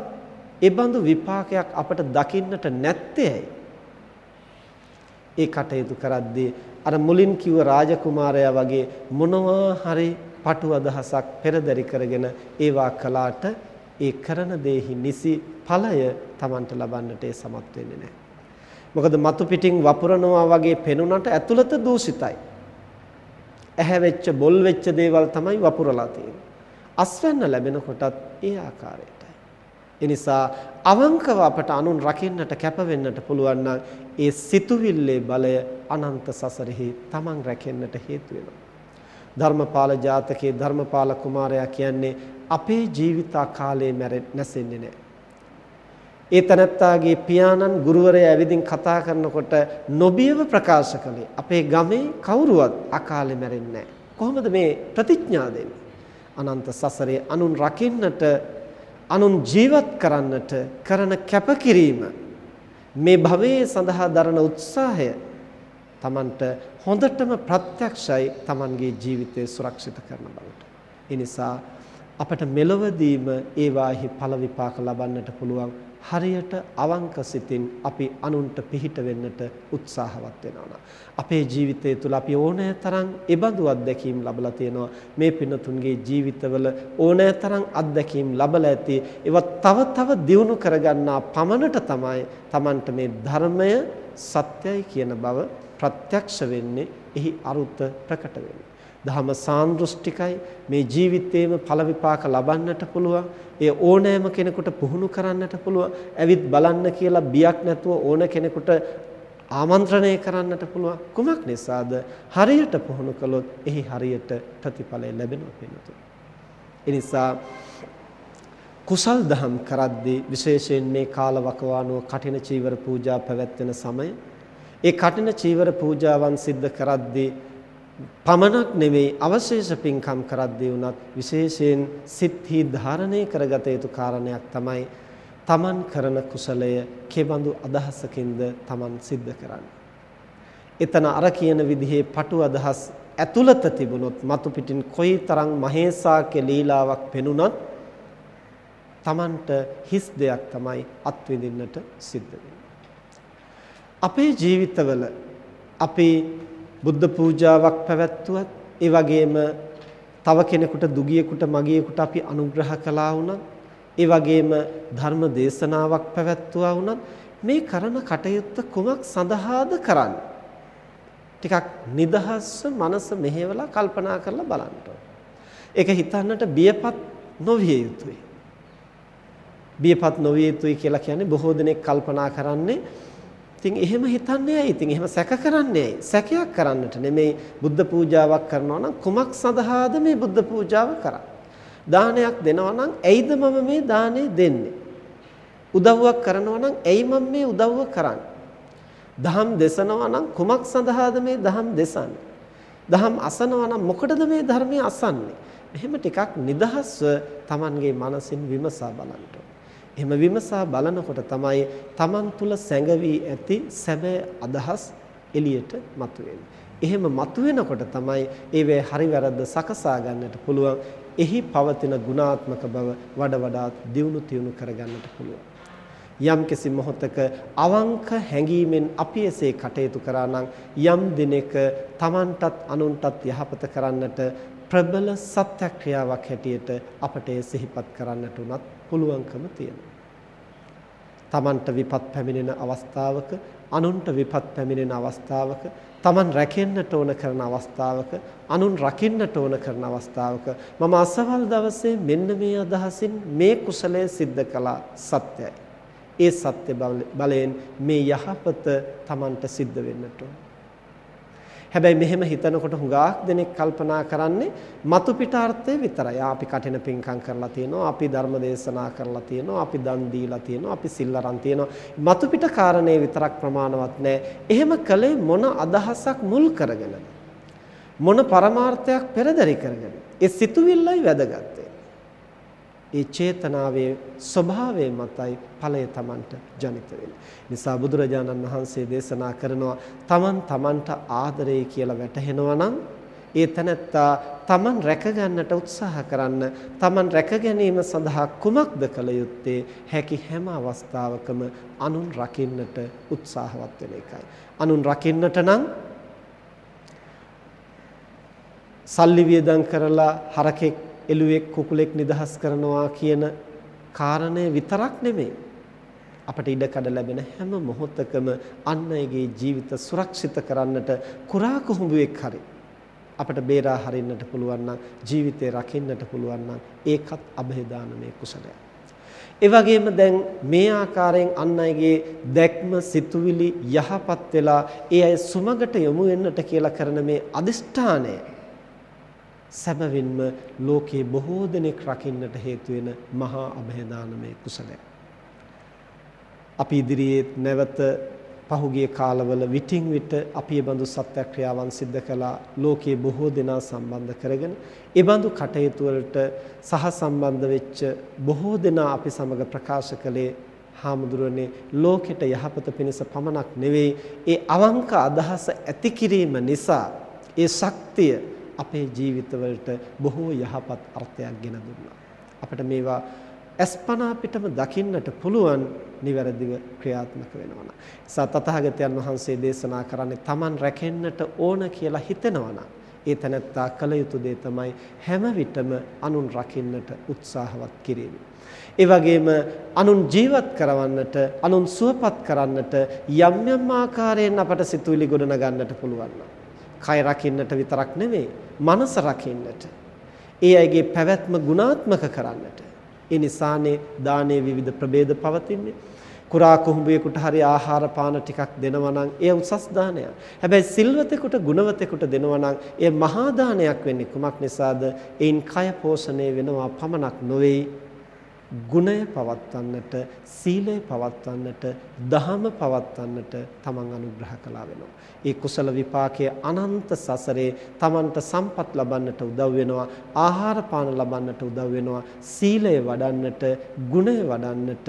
ඒ බඳු විපාකයක් අපට දකින්නට නැත්තේ ඒ කටයුතු කරද්දී අර මුලින් කිව්ව රාජකුමාරයා වගේ මොනවා හරි පටු අදහසක් පෙරදරි කරගෙන ඒවා කළාට ඒ කරන දෙෙහි නිසි ඵලය Tamanට ලබන්නට ඒ සමත් වෙන්නේ නැහැ. මොකද මතු පිටින් වපුරනවා වගේ පෙනුනට ඇතුළත දූෂිතයි. ඇහැ වෙච්ච බොල් වෙච්ච දේවල් තමයි වපුරලා තියෙන්නේ. අස්වැන්න ලැබෙනකොටත් ඒ ආකාරයටයි. එනිසා අවංකව අපට අනුන් රකින්නට කැප වෙන්නට පුළුවන් නම් ඒ සිතුවිල්ලේ බලය අනන්ත සසරෙහි තමන් රැකෙන්නට හේතු වෙනවා. ධර්මපාල ජාතකයේ ධර්මපාල කුමාරයා කියන්නේ අපේ ජීවිත කාලේ නැසෙන්නේ නැහැ. ඒ තනත්තාගේ පියාණන් ගුරුවරයා ඇවිදින් කතා කරනකොට නොබියව ප්‍රකාශ කළේ අපේ ගමේ කවුරුවත් අකාලේ මැරෙන්නේ කොහොමද මේ ප්‍රතිඥා දෙන්නේ? අනන්ත සසරේ අනුන් රකින්නට අනුන් ජීවත් කරන්නට කරන කැපකිරීම මේ භවයේ සඳහා දරන උත්සාහය Tamanට හොඳටම ප්‍රත්‍යක්ෂයි Tamanගේ ජීවිතය සුරක්ෂිත කරන බවට. ඒ නිසා අපට මෙලොවදීම ඒවාෙහි ඵල විපාක ලබන්නට පුළුවන් හරියට අවංක සිතින් අපි අනුන්ට පිහිට වෙන්නට උත්සාහවත් වෙනවා අපේ ජීවිතය තුළ අපි ඕනෑ තරම් ඒබඳු අත්දැකීම් ලබලා තියෙනවා. මේ පින්නතුන්ගේ ජීවිතවල ඕනෑ තරම් අත්දැකීම් ලබලා ඇති. ඒවත් තව තව දියුණු කරගන්නා පමණට තමයි Tamanට මේ ධර්මය සත්‍යයි කියන බව ප්‍රත්‍යක්ෂ වෙන්නේ. එහි අරුත ප්‍රකට වෙන්නේ. දහම සාන්දෘෂ්ටිකයි. මේ ජීවිතේම ඵල විපාක ලබන්නට පුළුවන්. ඒ ඕනෑම කෙනෙකුට පුහුණු කරන්නට පුළුවන්. ඇවිත් බලන්න කියලා බියක් නැතුව ඕන කෙනෙකුට ආමන්ත්‍රණය කරන්නට පුළුවන්. කුමක් නිසාද? හරියට පුහුණු කළොත් එහි හරියට ප්‍රතිඵලය ලැබෙනවා වෙනතු. ඒ නිසා කුසල් දහම් කරද්දී විශේෂයෙන් මේ කාලවකවානුව කටින චීවර පූජා පැවැත්වෙන සමය. ඒ කටින චීවර පූජාවන් සිද්ධ කරද්දී පමණක් නෙවෙයි අවශේෂ පින්කම් කරද්දී වුණත් විශේෂයෙන් සිත්හි ධාරණය කරගත යුතු කාරණයක් තමයි තමන් කරන කුසලය කෙබඳු අදහසකින්ද තමන් සිද්ධ කරන්නේ. එතන අර කියන විදිහේ පටු අදහස් ඇතුළත තිබුණොත් මතු පිටින් කොයිතරම් මහේසාක්‍ය ලීලාවක් පෙනුනත් තමන්ට හිස් දෙයක් තමයි අත්විඳින්නට සිද්ධ අපේ ජීවිතවල අපේ බුද්ධ පූජාවක් පැවැත්වුවත් ඒ වගේම තව කෙනෙකුට දුගියෙකුට මගියෙකුට අපි අනුග්‍රහ කළා වුණත් ඒ වගේම ධර්ම දේශනාවක් පැවැත්වුවා වුණත් මේ කරන කටයුත්ත කුමක් සඳහාද කරන්නේ? ටිකක් නිදහස්ව මනස මෙහෙवला කල්පනා කරලා බලන්න ඒක හිතන්නට බියපත් නොවිය යුතුයි. බියපත් නොවිය යුතුයි කියලා කියන්නේ බොහෝ දෙනෙක් කල්පනා කරන්නේ ඉතින් එහෙම හිතන්නේ ඇයි? ඉතින් එහෙම සැක කරන්නේ ඇයි? සැකයක් කරන්නට නෙමෙයි බුද්ධ පූජාවක් කරනවා නම් කුමක් සඳහාද මේ බුද්ධ පූජාව කරන්නේ? දානයක් දෙනවා නම් ඇයිද මම මේ දානේ දෙන්නේ? උදව්වක් කරනවා නම් ඇයි මම මේ උදව්ව කරන්නේ? දහම් දේශනවා නම් කුමක් සඳහාද මේ දහම් දේශන්නේ? දහම් අසනවා නම් මොකටද මේ ධර්මයේ අසන්නේ? එහෙම ටිකක් නිදහස්ව Tamanගේ මනසින් විමසා බලන්න එහෙම විමසා බලනකොට තමයි Taman තුල සැඟවි ඇති සැබෑ අදහස් එළියට මතුවෙන්නේ. එහෙම මතුවෙනකොට තමයි ඒවේ හරි වැරද්ද සකසා ගන්නට පුළුවන්. එහි පවතින ගුණාත්මක බව වඩ වඩාත් දියුණු තියුණු කරගන්නට පුළුවන්. යම්කිසි මොහොතක අවංක හැඟීමෙන් අපි එසේ කටයුතු කරා නම් යම් දිනක Tamanටත් අනුන්ටත් යහපත කරන්නට ප්‍රබල සත්‍යක්‍රියාවක් හැටියට අපට ඒ සිහිපත් කරන්නට උනත් පුළුවන්කම තියෙනවා. Tamanට විපත් පැමිණෙන අවස්ථාවක අනුන්ට විපත් පැමිණෙන අවස්ථාවක Taman රැකෙන්නට ඕන කරන අවස්ථාවක අනුන් රකින්නට ඕන කරන අවස්ථාවක මම අසවල් දවසේ මෙන්න මේ අදහසින් මේ කුසලය සිද්ධ කළා සත්‍යයි. ඒ සත්‍ය බලයෙන් මේ යහපත Tamanට සිද්ධ වෙන්නට ඕන. හැබැයි මෙහෙම හිතනකොට හුඟක් දෙනෙක් කල්පනා කරන්නේ මතු පිටාර්ථය විතරයි. අපි කටින පින්කම් කරලා තියෙනවා, අපි ධර්ම දේශනා කරලා තියෙනවා, අපි දන් දීලා තියෙනවා, අපි සිල් අරන් තියෙනවා. මතු පිට කාරණේ විතරක් ප්‍රමාණවත් නෑ. එහෙම කලේ මොන අදහසක් මුල් කරගෙනද? මොන පරමාර්ථයක් පෙරදරි කරගෙන? ඒ සිතුවිල්ලයි වැදගත්. ඒ චේතනාවේ ස්වභාවය මතයි ඵලය Tamanට ජනිත වෙන්නේ. නිසා බුදුරජාණන් වහන්සේ දේශනා කරනවා Taman Tamanට ආදරේ කියලා වැටහෙනවා නම් ඒ තැනැත්තා Taman රැක ගන්නට උත්සාහ කරන්න Taman රැක ගැනීම සඳහා කුමක්ද කළ යුත්තේ හැකි හැම අවස්ථාවකම අනුන් රකින්නට උත්සාහවත් වෙන එකයි. අනුන් රකින්නට නම් සල්ලි වියදම් කරලා හරකෙක් එළුවෙක් කුකුලෙක් නිදහස් කරනවා කියන කාරණය විතරක් නෙමෙයි අපට ඉඩකඩ ලැබෙන හැම මොහොතකම අන් අයගේ ජීවිත සුරක්ෂිත කරන්නට කුරා කුහුඹුවෙක් හරි අපට බේරා හරින්නට පුළුවන් නම් ජීවිතේ රකින්නට පුළුවන් නම් ඒකත් અભේදානමේ කුසලයක්. ඒ වගේම දැන් මේ ආකාරයෙන් අන් අයගේ දැක්ම සිතුවිලි යහපත් වෙලා ඒ අය සුමගට යොමු වෙන්නට කියලා කරන මේ අදිෂ්ඨානය සැබවින්ම ලෝකේ බොහෝ දෙනෙක් රකින්නට හේතු වෙන මහා અભේදානමය කුසලයක්. අපි ඉදිරියේ නැවත පහුගිය කාලවල විටින් විට අපි මේ බඳු සත්‍යක්‍රියාවන් සිද්ධ කළා ලෝකයේ බොහෝ දෙනා සම්බන්ධ කරගෙන ඒ බඳු කටයුතු වලට සහ සම්බන්ධ වෙච්ච බොහෝ දෙනා අපි සමග ප්‍රකාශ කළේ හාමුදුරනේ ලෝකෙට යහපත පිණිස පමණක් නෙවෙයි ඒ අවංක අදහස ඇති කිරීම නිසා ඒ ශක්තිය අපේ ජීවිතවලට බොහෝ යහපත් අර්ථයක් ගෙන දුන්නා අපිට මේවා අස්පනා පිටම දකින්නට පුළුවන් නිවැරදිව ක්‍රියාත්මක වෙනවා. සතතහගතයන් වහන්සේ දේශනා කරන්නේ Taman රැකෙන්නට ඕන කියලා හිතෙනවා ඒ තැනත්තා කල යුතු දේ තමයි හැම විටම අනුන් රකින්නට උත්සාහවත් කිරීම. ඒ වගේම අනුන් ජීවත් කරවන්නට, අනුන් සුවපත් කරන්නට යම් යම් ආකාරයෙන් අපට සිතුවිලි ගොඩන ගන්නට පුළුවන්. කය රකින්නට විතරක් නෙවෙයි, මනස රකින්නට. ඒ අයගේ පැවැත්ම ගුණාත්මක කරන්නට ඒ නිසානේ දානයේ විවිධ ප්‍රභේද පවතින්නේ. කුරා කුඹුවෙකුට හරි ආහාර පාන ටිකක් දෙනවා නම් එය උසස් දානයක්. හැබැයි සිල්වතෙකුට ගුණවතෙකුට දෙනවා නම් එය මහා දානයක් වෙන්නේ කුමක් නිසාද? ඒන් කය පෝෂණය වෙනවා පමණක් නොවේ ගුණය පවත්වන්නට සීලය පවත්වන්නට දහම පවත්වන්නට තමන් අනුග්‍රහ කළා වෙනවා. ඒ කුසල විපාකයේ අනන්ත සසරේ තමන්ට සම්පත් ලබන්නට උදව් වෙනවා. ආහාර පාන ලබන්නට උදව් වෙනවා. සීලය වඩන්නට, ගුණය වඩන්නට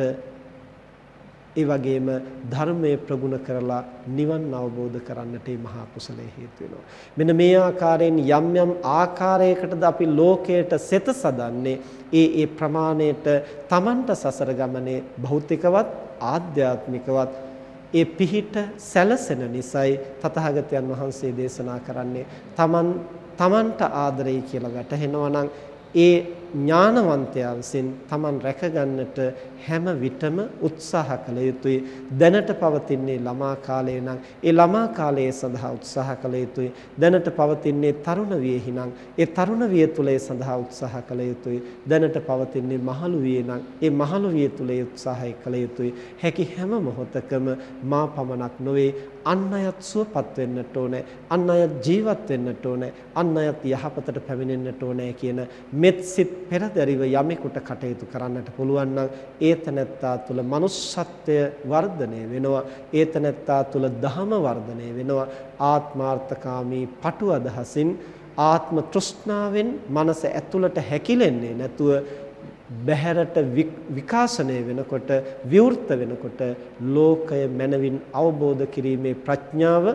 ඒ වගේම ධර්මයේ ප්‍රගුණ කරලා නිවන් අවබෝධ කරන්නට මේ මහා කුසලයේ හේතු වෙනවා. මෙන්න මේ ආකාරයෙන් යම් යම් ආකාරයකටද අපි ලෝකයට සෙත සදන්නේ ඒ ඒ ප්‍රමාණයට Tamanට සසර ගමනේ භෞතිකවත් ආධ්‍යාත්මිකවත් ඒ පිහිට සැලසෙන නිසයි තථාගතයන් වහන්සේ දේශනා කරන්නේ Taman Tamanට ආදරෙයි කියලා වැටහෙනවා නම් ඒ ඥානවන්තයන් විසින් Taman රැකගන්නට හැම විටම උත්සාහ කළ යුතුයි. දැනට පවතින්නේ ළමා කාලය නම් ඒ ළමා කාලයේ සඳහා උත්සාහ කළ යුතුයි. දැනට පවතින්නේ තරුණ වියෙහි නම් ඒ තරුණ විය තුලේ සඳහා උත්සාහ කළ යුතුයි. දැනට පවතින්නේ මහලු වියේ නම් ඒ මහලු විය තුලේ උත්සාහය කළ යුතුයි. හැකි හැම මොහොතකම මා පමණක් නොවේ. අන් අයත් සුවපත් වෙන්නට ඕනේ අන් අයත් ජීවත් වෙන්නට ඕනේ අන් අයත් යහපතට පැමිණෙන්නට ඕනේ කියන මෙත් සිත් පෙරදරිව යමෙකුට කටයුතු කරන්නට පුළුවන් නම් ඒතනත්තා තුල manussත්වය වර්ධනය වෙනවා ඒතනත්තා තුල ධහම වර්ධනය වෙනවා. ආත්මාර්ථකාමී පටු අදහසින් ආත්ම තෘෂ්ණාවෙන් මනස ඇතුළට හැකිලෙන්නේ නැතුව බහැරට විකාශනය වෙනකොට විවෘත වෙනකොට ලෝකය මනවින් අවබෝධ කිරීමේ ප්‍රඥාව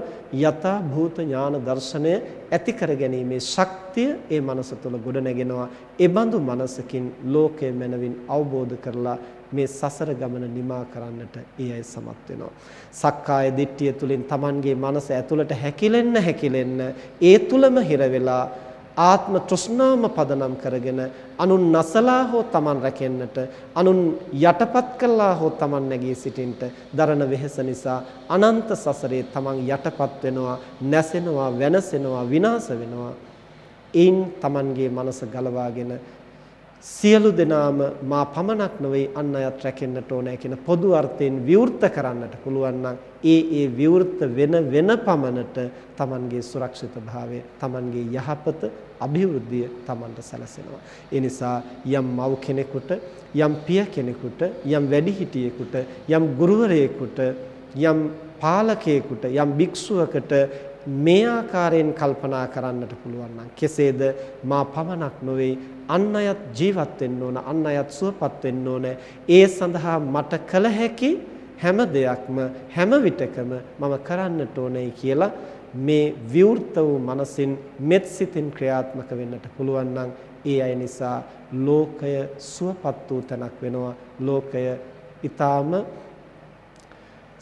යථා භූත ඥාන දර්ශනය ඇති කර ගැනීමේ ශක්තිය ඒ මනස තුළ ගොඩනගෙනවා ඒ බඳු මනසකින් ලෝකය මනවින් අවබෝධ කරලා මේ සසර ගමන නිමා කරන්නට ඒ අය සමත් වෙනවා. සක්කාය දිට්ඨිය තුලින් Tamanගේ මනස ඇතුළට හැකිලෙන්න හැකිලෙන්න ඒ තුලම හිර වෙලා ආත්ම තෘෂ්ණාම පදනම් කරගෙන අනුන් නසලා හෝ Taman රැකෙන්නට අනුන් යටපත් කළා හෝ Taman නැගී සිටින්නට දරන වෙහෙස නිසා අනන්ත සසරේ Taman යටපත් වෙනවා නැසෙනවා වෙනසෙනවා විනාශ වෙනවා. ඒන් Tamanගේ මනස ගලවාගෙන සියලු දෙනාම මා පමණක් නොවේ අන් අයත් රැකෙන්නට ඕනෑ කියන පොදු අර්ථයෙන් විවෘත කරන්නට පුළුවන් නම් ඒ ඒ විවෘත වෙන වෙන පමණට Tamanගේ සුරක්ෂිතභාවය Tamanගේ යහපත અભිවෘද්ධිය Tamanට සැලසෙනවා. ඒ නිසා යම් මව් කෙනෙකුට යම් පිය කෙනෙකුට යම් වැඩිහිටියෙකුට යම් ගුරුවරයෙකුට යම් පාලකයෙකුට යම් භික්ෂුවකට මේ ආකාරයෙන් කල්පනා කරන්නට පුළුවන් නම් කෙසේද? මා පමණක් නොවේ. අන් අයත් ජීවත් වෙන්න ඕන අන් අයත් සුවපත් වෙන්න ඕන. ඒ සඳහා මට කළ හැකි හැම දෙයක්ම හැම විටකම මම කරන්නට ඕනේ කියලා මේ විවෘත වූ මනසින් මෙත් සිතින් ක්‍රියාත්මක වෙන්නට පුළුවන් නම් ඒ අය නිසා ලෝකය සුවපත් වූ තැනක් වෙනවා. ලෝකය ඊටාම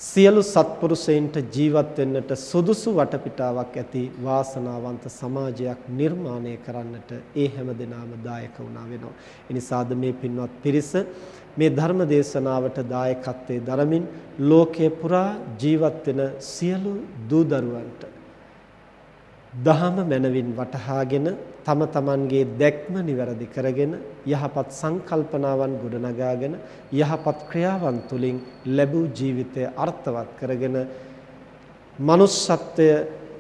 සියලු සත්පුරුෂයින්ට ජීවත් වෙන්නට සුදුසු වටපිටාවක් ඇති වාසනාවන්ත සමාජයක් නිර්මාණය කරන්නට ඒ හැම දිනාම දායක වුණා වෙනවා. ඒ නිසාද මේ පින්වත් පිරිස මේ ධර්ම දේශනාවට දායකත්වයේ දරමින් ලෝකේ පුරා ජීවත් වෙන සියලු දූ දරුවන්ට දහම මනවින් වටහාගෙන තම තමන්ගේ දැක්ම નિවරදි කරගෙන යහපත් සංකල්පනාවන් ගොඩනගාගෙන යහපත් ක්‍රියාවන් තුළින් ලැබූ ජීවිතය අර්ථවත් කරගෙන manussත්වය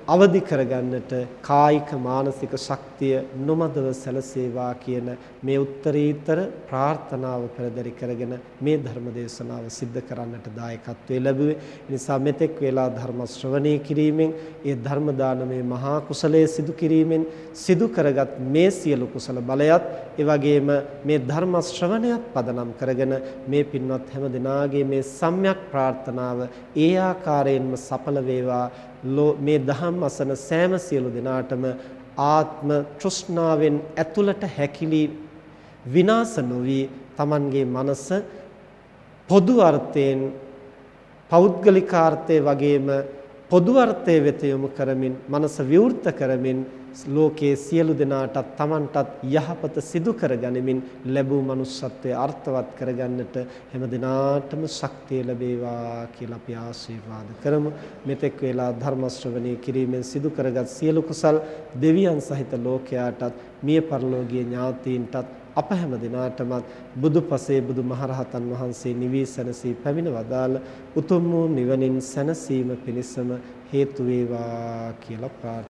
අවදි කරගන්නට කායික මානසික ශක්තිය නොමදව සැලසේවා කියන මේ උත්තරීතර ප්‍රාර්ථනාව පෙරදරි කරගෙන මේ ධර්ම දේශනාව සිද්ධ කරන්නට දායකත්වයේ ලැබුවේ. නිසා මෙතෙක් වේලා ධර්ම ශ්‍රවණය කිරීමෙන් ඒ ධර්ම දානමේ මහා කුසලයේ සිදු කිරීමෙන් සිදු කරගත් මේ සියලු කුසල බලයත් ඒ වගේම මේ ධර්ම ශ්‍රවණයත් පදනම් කරගෙන මේ පින්වත් හැම දිනාගේ මේ සම්‍යක් ප්‍රාර්ථනාව ඒ ආකාරයෙන්ම සඵල වේවා මේ දහම් අසන සෑම සියලු දෙනාටම ආත්ම තෘෂ්ණාවෙන් ඇතුළට හැකිලි විනාශ නොවි Tamanගේ මනස පොදු අර්ථයෙන් පෞද්ගලිකාර්ථය වගේම පොදු අර්ථය වෙත යොමු කරමින් මනස විවෘත කරමින් ලෝකයේ සියලු දෙනාටත් Tamanටත් යහපත සිදු කරගනිමින් ලැබූ manussත්වයේ අර්ථවත් කරගන්නට හැම දිනාටම ශක්තිය ලැබේවා කියලා අපි ආශිර්වාද කරමු. මෙතෙක් වේලා ධර්ම ශ්‍රවණය කිරීමෙන් සිදු කරගත් සියලු කුසල් දෙවියන් සහිත ලෝකයාටත් මිය පරලෝකීය ඥාතීන්ටත් අප හැම දිනාටමත් බුදුපසේ බුදුමහරහතන් වහන්සේ නිවී සැනසී පැමිණ වදාළ උතුම් වූ නිවනින් සැනසීම පිණිසම හේතු වේවා කියලා ප්‍රාර්ථනා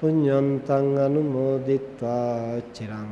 පුඤ්ඤන්තං අනුමෝදිත්වා චිරං